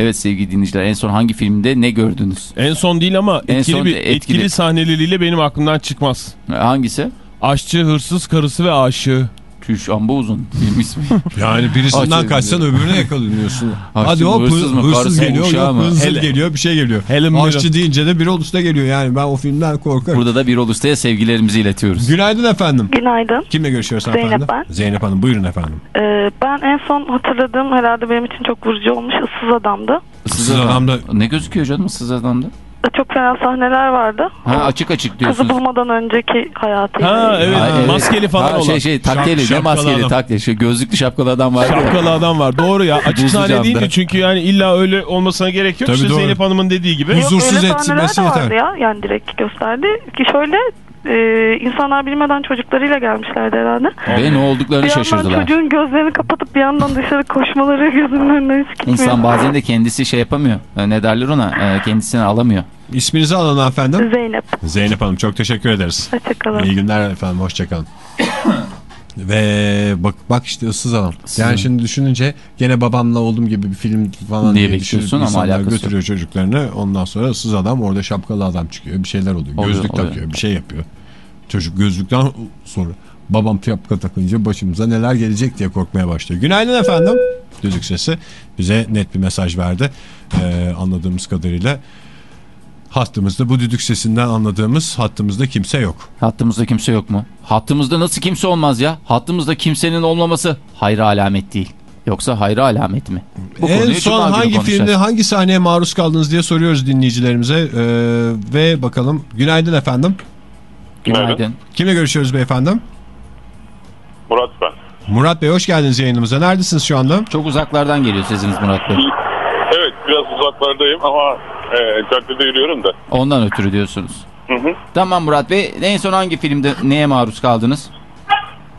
Speaker 3: Evet sevgili dinleyiciler en son hangi filmde ne gördünüz?
Speaker 4: En son değil ama
Speaker 3: En
Speaker 4: etkili,
Speaker 3: son
Speaker 4: bir,
Speaker 3: etkili.
Speaker 4: etkili sahneleriyle benim aklımdan çıkmaz.
Speaker 3: Hangisi?
Speaker 4: Aşçı, hırsız, karısı ve aşığı.
Speaker 3: Tüş amba uzun film ismi. [laughs]
Speaker 2: Yani birisinden kaçsan öbürüne yakalanıyorsun. [laughs] Hadi o
Speaker 3: hırsız mı,
Speaker 2: hırsız,
Speaker 3: karısı
Speaker 2: geliyor, yok
Speaker 3: mı?
Speaker 2: hırsız
Speaker 4: Hele-
Speaker 2: geliyor bir şey geliyor.
Speaker 4: Helen.
Speaker 2: Aşçı deyince de bir usta geliyor yani ben o filmden korkarım.
Speaker 3: Burada da bir Usta'ya sevgilerimizi iletiyoruz.
Speaker 2: Günaydın efendim.
Speaker 9: Günaydın.
Speaker 2: Kimle görüşüyoruz
Speaker 9: Zeynep
Speaker 2: efendim?
Speaker 9: ben.
Speaker 2: Zeynep Hanım buyurun efendim.
Speaker 9: Ee, ben en son hatırladığım herhalde benim için çok vurucu olmuş ıssız adamdı.
Speaker 2: Issız Adam'da-
Speaker 3: Ne gözüküyor canım ıssız adamda?
Speaker 9: Çok fena sahneler vardı.
Speaker 3: Ha açık açık
Speaker 9: Kızı
Speaker 3: diyorsunuz.
Speaker 9: bulmadan önceki hayatı.
Speaker 4: Ha evet
Speaker 3: Ha, evet.
Speaker 4: maskeli falan
Speaker 3: Ha,
Speaker 4: olan.
Speaker 3: Şey şey takkeli
Speaker 2: Şap-
Speaker 3: ne maskeli
Speaker 2: adam.
Speaker 3: takkeli. Şey, gözlüklü şapkalı adam var.
Speaker 4: Şapkalı adam var doğru ya açık
Speaker 3: Buzlu
Speaker 4: sahne değildi çünkü yani illa öyle olmasına gerek yok.
Speaker 2: Tabii
Speaker 4: işte
Speaker 2: doğru.
Speaker 4: Zeynep Hanım'ın dediği gibi.
Speaker 2: Huzur- huzursuz
Speaker 9: öyle
Speaker 2: etmesi
Speaker 9: sahneler de vardı
Speaker 2: yeter.
Speaker 9: ya. Yani direkt gösterdi. Ki şöyle e, insanlar bilmeden çocuklarıyla gelmişlerdi herhalde.
Speaker 3: Ve ne olduklarını
Speaker 9: Bir
Speaker 3: şaşırdılar.
Speaker 9: çocuğun gözlerini kapatıp bir yandan dışarı koşmaları [laughs] gözünün önünden hiç gitmiyor.
Speaker 3: İnsan bazen de kendisi şey yapamıyor. E, Ne derler ona? E, Kendisini alamıyor.
Speaker 2: İsminizi alın efendim.
Speaker 9: Zeynep.
Speaker 2: Zeynep Hanım çok teşekkür ederiz.
Speaker 9: Hoşçakalın.
Speaker 2: İyi günler efendim hoşçakalın. [coughs] Ve bak bak işte ıssız adam. Yani şimdi düşününce gene babamla oğlum gibi bir film falan
Speaker 3: Diye
Speaker 2: diye, düşünüp
Speaker 3: ama alakası yok.
Speaker 2: götürüyor çocuklarını. Ondan sonra ıssız adam orada şapkalı adam çıkıyor. Bir şeyler oluyor.
Speaker 3: Oluyor,
Speaker 2: Gözlük
Speaker 3: oluyor.
Speaker 2: takıyor bir şey yapıyor. Çocuk gözlükten sonra babam şapka takınca başımıza neler gelecek diye korkmaya başlıyor. Günaydın efendim. Düdük sesi bize net bir mesaj verdi. Ee, anladığımız kadarıyla hattımızda bu düdük sesinden anladığımız hattımızda kimse yok.
Speaker 3: Hattımızda kimse yok mu? Hattımızda nasıl kimse olmaz ya? Hattımızda kimsenin olmaması hayra alamet değil. Yoksa hayra alamet mi? Bu
Speaker 2: en son hangi filmde hangi sahneye maruz kaldınız diye soruyoruz dinleyicilerimize. Ee, ve bakalım günaydın efendim.
Speaker 3: Günaydın.
Speaker 2: Kimle görüşüyoruz beyefendi?
Speaker 10: Murat ben.
Speaker 2: Murat Bey hoş geldiniz yayınımıza. Neredesiniz şu anda?
Speaker 3: Çok uzaklardan geliyor sesiniz Murat Bey.
Speaker 10: Evet biraz uzaklardayım ama e, caddede yürüyorum da.
Speaker 3: Ondan ötürü diyorsunuz.
Speaker 10: Hı hı.
Speaker 3: Tamam Murat Bey. En son hangi filmde neye maruz kaldınız?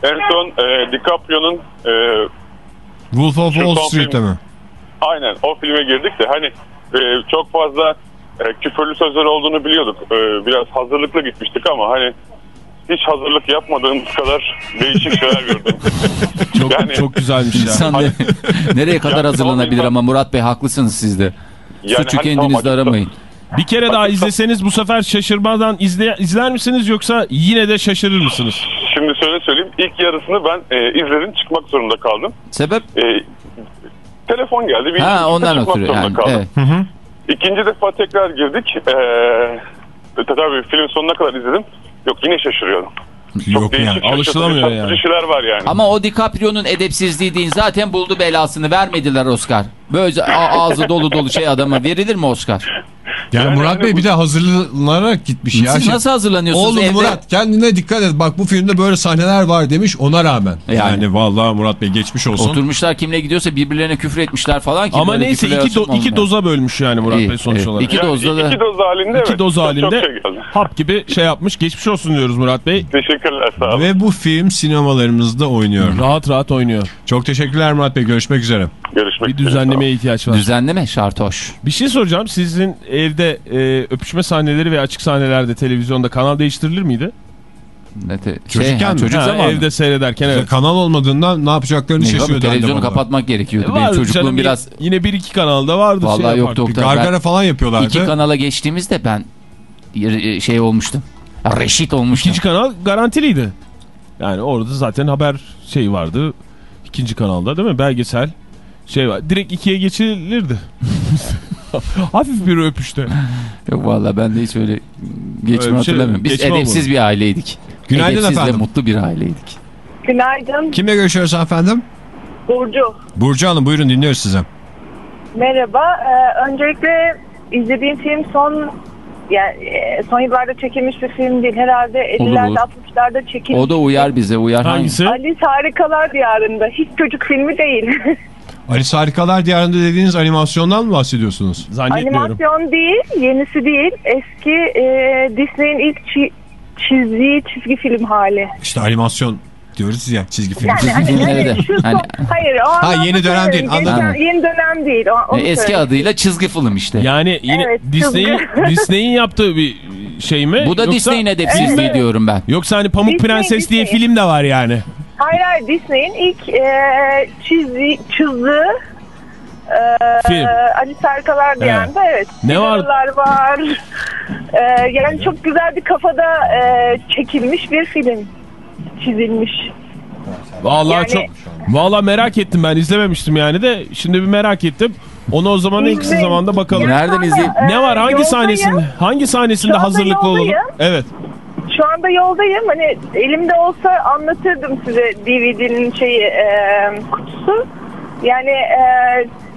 Speaker 10: En son e, DiCaprio'nun e,
Speaker 2: Wolf of Wall Street'te mi?
Speaker 10: aynen o filme girdik de hani e, çok fazla e, küfürlü sözler olduğunu biliyorduk. E, biraz hazırlıklı gitmiştik ama hani hiç hazırlık yapmadığımız kadar değişik şeyler gördüm. [laughs]
Speaker 4: Çok,
Speaker 10: Yani-
Speaker 4: çok güzelmiş ya.
Speaker 3: İnsan ne- [laughs] nereye kadar
Speaker 10: Yani
Speaker 3: hazırlanabilir ama Murat Bey haklısınız siz de.
Speaker 10: Yani
Speaker 3: Suçu
Speaker 10: hani
Speaker 3: kendinizde
Speaker 10: tamam,
Speaker 3: aramayın.
Speaker 4: Bir kere daha izleseniz bu sefer şaşırmadan izle, izler misiniz yoksa yine de şaşırır mısınız?
Speaker 10: Şimdi şöyle söyleyeyim. İlk yarısını ben e, izledim çıkmak zorunda kaldım.
Speaker 3: Sebep?
Speaker 10: E, telefon geldi. Bir
Speaker 3: Ha ondan ötürü yani.
Speaker 10: kaldım.
Speaker 3: Evet.
Speaker 10: İkinci defa tekrar girdik. Ee, tabii film sonuna kadar izledim. Yok yine şaşırıyorum. Çok
Speaker 2: Yok
Speaker 10: değişik
Speaker 2: yani.
Speaker 4: Alışılamıyor yani.
Speaker 10: şeyler var yani.
Speaker 3: Ama o DiCaprio'nun edepsizliği deyin zaten buldu belasını vermediler Oscar. Böyle ağzı dolu dolu şey adama verilir mi Oscar?
Speaker 2: Yani,
Speaker 10: Yani
Speaker 2: Murat Bey
Speaker 10: bu-
Speaker 2: bir de hazırlanarak gitmiş ya.
Speaker 3: Siz
Speaker 2: Şey-
Speaker 3: nasıl hazırlanıyorsunuz
Speaker 2: Oğlum
Speaker 3: evde?
Speaker 2: Murat kendine dikkat et. Bak bu filmde böyle sahneler var demiş ona rağmen.
Speaker 3: Yani.
Speaker 2: Yani, vallahi Murat Bey geçmiş olsun.
Speaker 3: Oturmuşlar kimle gidiyorsa birbirlerine küfür etmişler falan ki.
Speaker 4: Ama neyse iki, do- iki
Speaker 3: yani.
Speaker 4: doza bölmüş yani Murat
Speaker 3: İyi,
Speaker 4: Bey sonuç
Speaker 3: evet.
Speaker 4: olarak.
Speaker 3: İki
Speaker 10: Yani
Speaker 3: dozda da-
Speaker 10: iki doz halinde
Speaker 4: İki
Speaker 10: evet.
Speaker 4: doz
Speaker 10: Çok-
Speaker 4: halinde
Speaker 10: Çok şey geldi.
Speaker 4: hap gibi şey yapmış. Geçmiş olsun diyoruz Murat Bey.
Speaker 10: Teşekkürler sağ olun.
Speaker 2: Ve bu film sinemalarımızda oynuyor.
Speaker 4: Rahat rahat oynuyor.
Speaker 2: Çok teşekkürler Murat Bey. Görüşmek üzere.
Speaker 10: Görüşmek
Speaker 4: Bir
Speaker 10: üzere.
Speaker 4: düzenlemeye ihtiyaç var.
Speaker 3: Düzenleme şart hoş.
Speaker 4: Bir şey soracağım. Sizin evde e, öpüşme sahneleri ve açık sahnelerde televizyonda kanal değiştirilir miydi?
Speaker 3: Ne te-
Speaker 2: Çocukken
Speaker 3: şey, ha,
Speaker 2: mi?
Speaker 3: Çocuk
Speaker 4: Ha,
Speaker 3: zamanı.
Speaker 4: Evde seyrederken evet.
Speaker 2: Kanal olmadığından ne yapacaklarını
Speaker 3: Ne, televizyonu kapatmak gerekiyordu. Benim
Speaker 4: Vardı
Speaker 3: çocukluğum
Speaker 4: canım,
Speaker 3: biraz...
Speaker 4: Yine bir iki kanalda vardı.
Speaker 3: Vallahi
Speaker 4: şey
Speaker 3: yoktu.
Speaker 2: Gargara falan yapıyorlardı.
Speaker 3: İki kanala geçtiğimizde ben y- şey olmuştum. Reşit olmuştum.
Speaker 4: İkinci kanal garantiliydi. Yani orada zaten haber şey vardı. İkinci kanalda değil mi? Belgesel şey var. Direkt ikiye geçilirdi. [laughs] Hafif bir öpüşte.
Speaker 3: Yok vallahi ben de hiç öyle geçme
Speaker 4: Öyle şey-
Speaker 3: hatırlamıyorum. Biz
Speaker 4: geçme
Speaker 3: edepsiz
Speaker 4: olmadı.
Speaker 3: bir aileydik.
Speaker 2: Günaydın
Speaker 3: edepsiz
Speaker 2: efendim.
Speaker 3: mutlu bir aileydik.
Speaker 9: Günaydın
Speaker 2: Kimle görüşüyoruz efendim?
Speaker 9: Burcu.
Speaker 2: Burcu Hanım buyurun dinliyoruz sizi.
Speaker 9: Merhaba. Ee, öncelikle izlediğim film son yani e, son yıllarda çekilmiş bir film değil. Herhalde 50'lerde 60'larda çekilmiş.
Speaker 3: O da uyar bize uyar.
Speaker 4: Hangisi?
Speaker 9: Alice Harikalar Diyarı'nda. Hiç çocuk filmi değil. [laughs]
Speaker 2: Alice Harikalar Diyarı'nda dediğiniz animasyondan mı bahsediyorsunuz?
Speaker 4: Zannetmiyorum.
Speaker 9: Animasyon değil, yenisi değil. Eski e, Disney'in ilk çi- çizdiği çizgi film hali.
Speaker 2: İşte animasyon diyoruz ya çizgi film.
Speaker 9: Yani hani,
Speaker 3: filmleri de.
Speaker 9: hani
Speaker 3: Hani-
Speaker 9: hayır o anlamda
Speaker 2: yeni dönem değil, anladım.
Speaker 9: Geçen- Yeni dönem değil. o- onu
Speaker 3: E, Eski
Speaker 9: söylüyorum.
Speaker 3: adıyla çizgi film işte.
Speaker 4: Yani yine
Speaker 9: Evet,
Speaker 4: Disney'in. [laughs] Disney'in yaptığı bir şey mi?
Speaker 3: Bu da
Speaker 4: Yoksa-
Speaker 3: Disney'in edepsizliği
Speaker 9: Evet.
Speaker 3: diyorum ben.
Speaker 4: Yoksa hani Pamuk
Speaker 9: Disney,
Speaker 4: Prenses diye
Speaker 9: Disney.
Speaker 4: film de var yani.
Speaker 9: Hayır hayır Disney'in ilk e, çizdiği, çizdiği e,
Speaker 4: Film.
Speaker 9: Ali Sarkalar Diyarı'nda evet.
Speaker 4: Ne var?
Speaker 9: Var. E, yani çok güzel bir kafada e, çekilmiş bir film. Çizilmiş.
Speaker 4: Vallahi
Speaker 9: Yani-
Speaker 4: çok Vallahi merak ettim ben izlememiştim yani de şimdi bir merak ettim. Onu o zaman en kısa zamanda bakalım.
Speaker 9: Ya
Speaker 3: Nereden izleyeyim?
Speaker 4: Ne var hangi
Speaker 9: yoldayım.
Speaker 4: sahnesinde? Hangi sahnesinde hazırlıklı olalım?
Speaker 9: yoldayım.
Speaker 4: Evet.
Speaker 9: Şu anda yoldayım. Hani elimde olsa anlatırdım size DVD'nin şeyi e, kutusu. Yani e,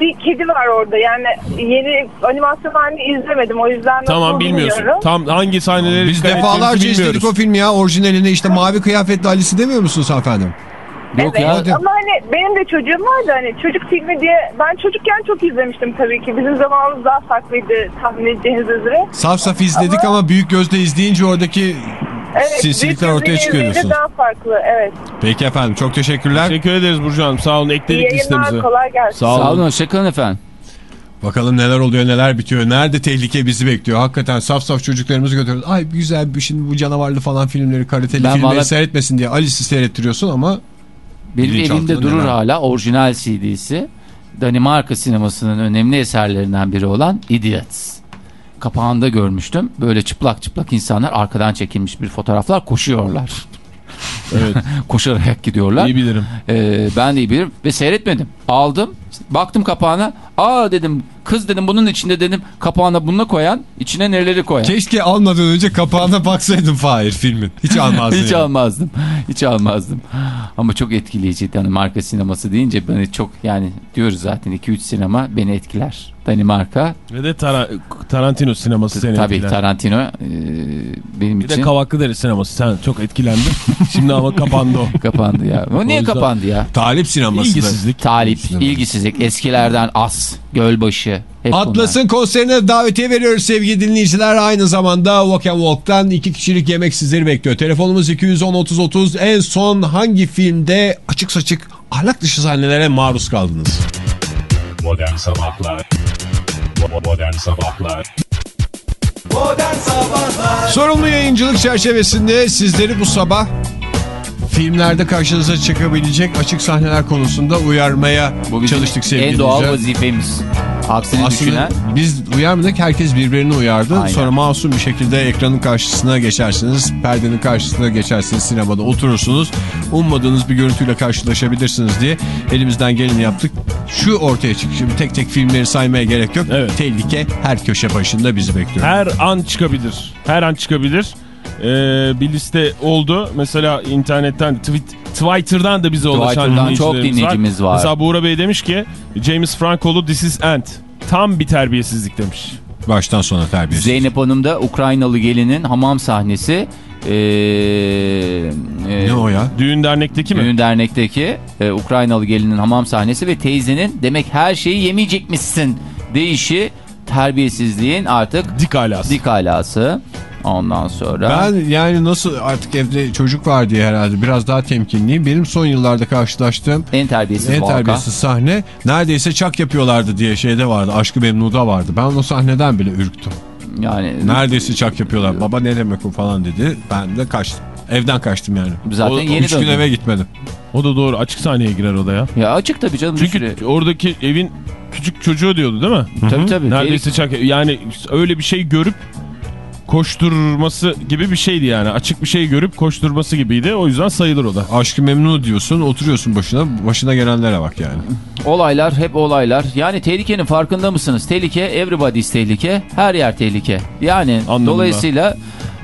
Speaker 9: bir kedi var orada. Yani yeni animasyon halini izlemedim. O yüzden
Speaker 4: Tamam bilmiyorsun.
Speaker 9: bilmiyorum.
Speaker 4: Tam hangi sahneleri
Speaker 2: Biz defalarca izledik o filmi ya orijinalini işte mavi kıyafetli Alice'i demiyor musunuz efendim?
Speaker 3: Yok
Speaker 9: evet,
Speaker 3: ya.
Speaker 2: hadi.
Speaker 9: ama hani benim de çocuğum vardı hani çocuk filmi diye ben çocukken çok izlemiştim tabii ki. Bizim zamanımız daha farklıydı tahmin edeceğiniz üzere.
Speaker 2: Saf saf izledik ama, büyük gözle izleyince oradaki
Speaker 9: Evet,
Speaker 2: sinsilikler
Speaker 9: büyük
Speaker 2: ortaya çıkıyor
Speaker 9: daha farklı evet.
Speaker 2: Peki efendim çok teşekkürler.
Speaker 4: Teşekkür ederiz Burcu Hanım. Sağ olun
Speaker 9: İyi
Speaker 4: ekledik
Speaker 9: yayınlar
Speaker 4: listemize.
Speaker 9: kolay gelsin.
Speaker 4: Sağ olun.
Speaker 3: Sağ olun hoşçakalın efendim.
Speaker 2: Bakalım neler oluyor neler bitiyor. Nerede tehlike bizi bekliyor. Hakikaten saf saf çocuklarımızı götürüyoruz. Ay güzel bir şimdi bu canavarlı falan filmleri kaliteli
Speaker 3: Ben
Speaker 2: filmleri
Speaker 3: vallahi-
Speaker 2: seyretmesin diye Alice'i seyrettiriyorsun ama
Speaker 3: Benim evimde durur
Speaker 2: neler?
Speaker 3: hala orijinal CD'si. Danimarka sinemasının önemli eserlerinden biri olan Idiots. Kapağında görmüştüm. Böyle çıplak çıplak insanlar arkadan çekilmiş bir fotoğraflar koşuyorlar.
Speaker 4: Evet. [laughs]
Speaker 3: Koşarak gidiyorlar.
Speaker 4: İyi bilirim.
Speaker 3: Ee, ben de iyi bilirim ve seyretmedim. Aldım, baktım kapağına. Aa dedim, kız dedim bunun içinde dedim kapağına bunu koyan, içine neleri koyan.
Speaker 2: keşke almadan önce kapağına baksaydın Fahir filmin. Hiç [laughs] almazdın.
Speaker 3: Hiç
Speaker 2: yani.
Speaker 3: almazdım. Hiç almazdım. Ama çok etkileyici. Danimarka sineması deyince beni çok yani diyoruz zaten 2-3 sinema beni etkiler. Danimarka
Speaker 4: Ve de Tara- Tarantino sineması seni
Speaker 3: tabii
Speaker 4: etkiler.
Speaker 3: Tarantino e, benim
Speaker 4: Bir de
Speaker 3: için
Speaker 4: Kavaklı Deri sineması. Sen çok etkilendin. Şimdi ama kapandı o. [laughs]
Speaker 3: kapandı ya. O niye kapandı ya?
Speaker 2: Talip sineması.
Speaker 4: İlgisizlik.
Speaker 3: Talip, ilgisizlik, eskilerden gölbaşı. Hep bunlar.
Speaker 2: Atlas'ın konserine davetiye veriyoruz sevgili dinleyiciler. Aynı zamanda Walk and Walk'tan iki kişilik yemek sizleri bekliyor. Telefonumuz 210-30-30. En son hangi filmde açık saçık ahlak dışı sahnelere maruz kaldınız?
Speaker 5: Modern Sabahlar Bo- Modern Sabahlar
Speaker 1: Modern Sabahlar
Speaker 2: Sorumlu yayıncılık çerçevesinde sizleri bu sabah filmlerde karşınıza çıkabilecek açık sahneler konusunda uyarmaya
Speaker 3: Bu bizim
Speaker 2: çalıştık sevgili
Speaker 3: en doğal vazifemiz. Aksini
Speaker 2: Aslında
Speaker 3: düşünen
Speaker 2: biz uyarmadık herkes birbirini uyardı.
Speaker 3: Aynen.
Speaker 2: Sonra masum bir şekilde ekranın karşısına geçersiniz. Perdenin karşısına geçersiniz. Sinemada oturursunuz. Ummadığınız bir görüntüyle karşılaşabilirsiniz diye elimizden geleni yaptık. Şu ortaya çıktı. Şimdi tek tek filmleri saymaya gerek yok.
Speaker 4: Evet.
Speaker 2: Tehlike her köşe başında bizi bekliyor.
Speaker 4: Her an çıkabilir. Her an çıkabilir. E, bir liste oldu. Mesela internetten, tweet, Twitter'dan da bize ulaşan
Speaker 3: Twitter'dan çok dinleyicimiz var.
Speaker 4: Mesela Buğra Bey demiş ki James Franco'lu This is Ant. Tam bir terbiyesizlik demiş.
Speaker 2: Baştan sona terbiyesiz.
Speaker 3: Zeynep Hanım da Ukraynalı gelinin hamam sahnesi. Ee, e,
Speaker 2: Ne o ya?
Speaker 4: Düğün dernekteki mi?
Speaker 3: Düğün dernekteki e, Ukraynalı gelinin hamam sahnesi ve teyzenin demek her şeyi yemeyecekmişsin deyişi terbiyesizliğin artık
Speaker 4: Dik alası.
Speaker 3: dik alası. Ondan sonra
Speaker 2: Ben yani nasıl artık evde çocuk var diye herhalde biraz daha temkinliyim. Benim son yıllarda karşılaştığım
Speaker 3: en terbiyesiz
Speaker 2: en
Speaker 3: vaka.
Speaker 2: terbiyesiz sahne neredeyse çak yapıyorlardı diye şeyde vardı. Aşkı Memnu'da vardı. Ben o sahneden bile ürktüm.
Speaker 3: Yani
Speaker 2: Neredeyse çak yapıyorlar. Baba ne demek o falan dedi. Ben de kaçtım. Evden kaçtım yani.
Speaker 3: Zaten
Speaker 2: o,
Speaker 3: yeni
Speaker 2: Üç gün
Speaker 3: döndüm.
Speaker 2: eve gitmedim.
Speaker 4: O da doğru. Açık sahneye girer o da ya.
Speaker 3: ya açık tabii canım.
Speaker 4: Çünkü oradaki evin küçük çocuğu diyordu değil mi?
Speaker 3: tabii tabii.
Speaker 4: Neredeyse çak yani öyle bir şey görüp koşturması gibi bir şeydi yani. Açık bir şey görüp koşturması gibiydi. O yüzden sayılır o da.
Speaker 2: Aşkı Memnu diyorsun oturuyorsun başına. Başına gelenlere bak yani.
Speaker 3: Olaylar hep olaylar. Yani tehlikenin farkında mısınız? Tehlike, everybody's tehlike. Her yer tehlike. Yani
Speaker 4: Anlamında.
Speaker 3: dolayısıyla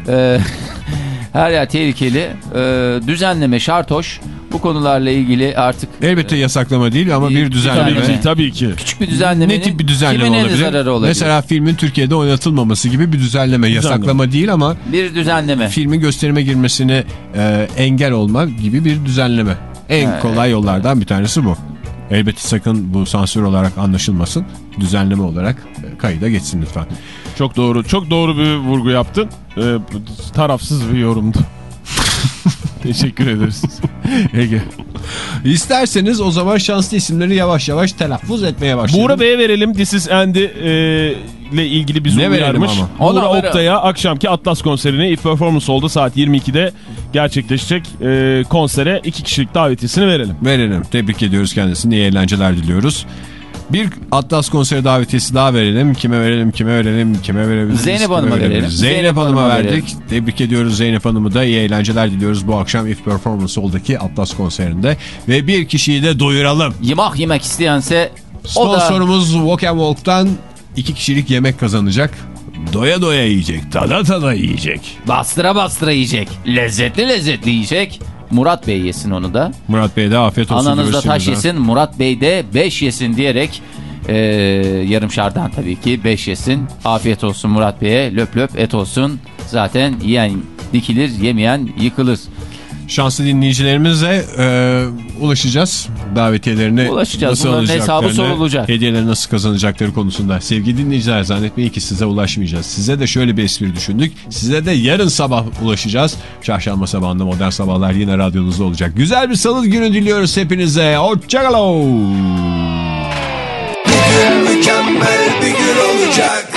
Speaker 3: e, [laughs] her yer tehlikeli. E, düzenleme şart hoş. Bu konularla ilgili artık
Speaker 2: Elbette yasaklama değil ama
Speaker 3: Bir-
Speaker 2: düzenleme.
Speaker 4: Tabii, tabii ki.
Speaker 3: küçük bir düzenlemenin
Speaker 2: Ne tip bir düzenleme
Speaker 3: kime
Speaker 2: olabilir?
Speaker 3: zararı olabilir?
Speaker 2: Mesela filmin Türkiye'de oynatılmaması gibi bir düzenleme. Yasaklama değil ama
Speaker 3: bir düzenleme.
Speaker 2: filmin gösterime girmesine e, engel olma gibi bir düzenleme. En kolay yollardan bir tanesi bu. Elbette sakın bu sansür olarak anlaşılmasın. Düzenleme olarak e, kayıda geçsin lütfen.
Speaker 4: Çok doğru. Çok doğru bir vurgu yaptın. Ee, tarafsız bir yorumdu. [laughs] Teşekkür ederiz. Ege.
Speaker 2: İsterseniz o zaman şanslı isimleri yavaş yavaş telaffuz etmeye başlayalım.
Speaker 4: Buğra Bey'e verelim. This is Andy e, ile ilgili
Speaker 2: verelim
Speaker 4: uyarmış. Buğra Oktay'a akşamki Atlas konserine ilk performance oldu. Saat 22'de gerçekleşecek e, konsere iki kişilik davetiyesini verelim.
Speaker 2: Verelim. Tebrik ediyoruz kendisine. İyi eğlenceler diliyoruz. Bir Atlas konseri davetiyesi daha verelim. Kime verelim, kime verelim, kime verebiliriz?
Speaker 3: Zeynep Hanım'a verelim.
Speaker 2: Zeynep,
Speaker 3: Zeynep
Speaker 2: Hanım'a verdik.
Speaker 3: verelim.
Speaker 2: Tebrik ediyoruz Zeynep Hanım'ı da. iyi eğlenceler diliyoruz bu akşam If Performance Hall'daki Atlas konserinde. Ve bir kişiyi de doyuralım.
Speaker 3: Yemek yemek isteyense o da
Speaker 2: Sponsorumuz Walk and Walk'tan iki kişilik yemek kazanacak. Doya doya yiyecek, tada tada yiyecek.
Speaker 3: bastıra bastıra yiyecek. Lezzetli lezzetli yiyecek. Murat Bey yesin onu da.
Speaker 2: Murat Bey de afiyet olsun.
Speaker 3: Ananız da
Speaker 2: diyoruz
Speaker 3: taş yesin, Murat Bey de 5 yesin diyerek e, yarım şardan tabii ki 5 yesin. Afiyet olsun Murat Bey'e, löp löp et olsun. Zaten yiyen dikilir, yemeyen yıkılır.
Speaker 2: Şanslı dinleyicilerimize e, ulaşacağız. Davetiyelerini
Speaker 3: Ulaşacağız.
Speaker 2: nasıl
Speaker 3: Bunların hesabı sorulacak.
Speaker 2: Hediyeleri nasıl kazanacakları konusunda. Sevgili dinleyiciler zannetmeyin ki size ulaşmayacağız. Size de şöyle bir espri düşündük. Size de yarın sabah ulaşacağız. Çarşamba sabahında modern sabahlar yine radyonuzda olacak. Güzel bir salı günü diliyoruz hepinize. Hoşçakalın.
Speaker 1: Mükemmel bir gün olacak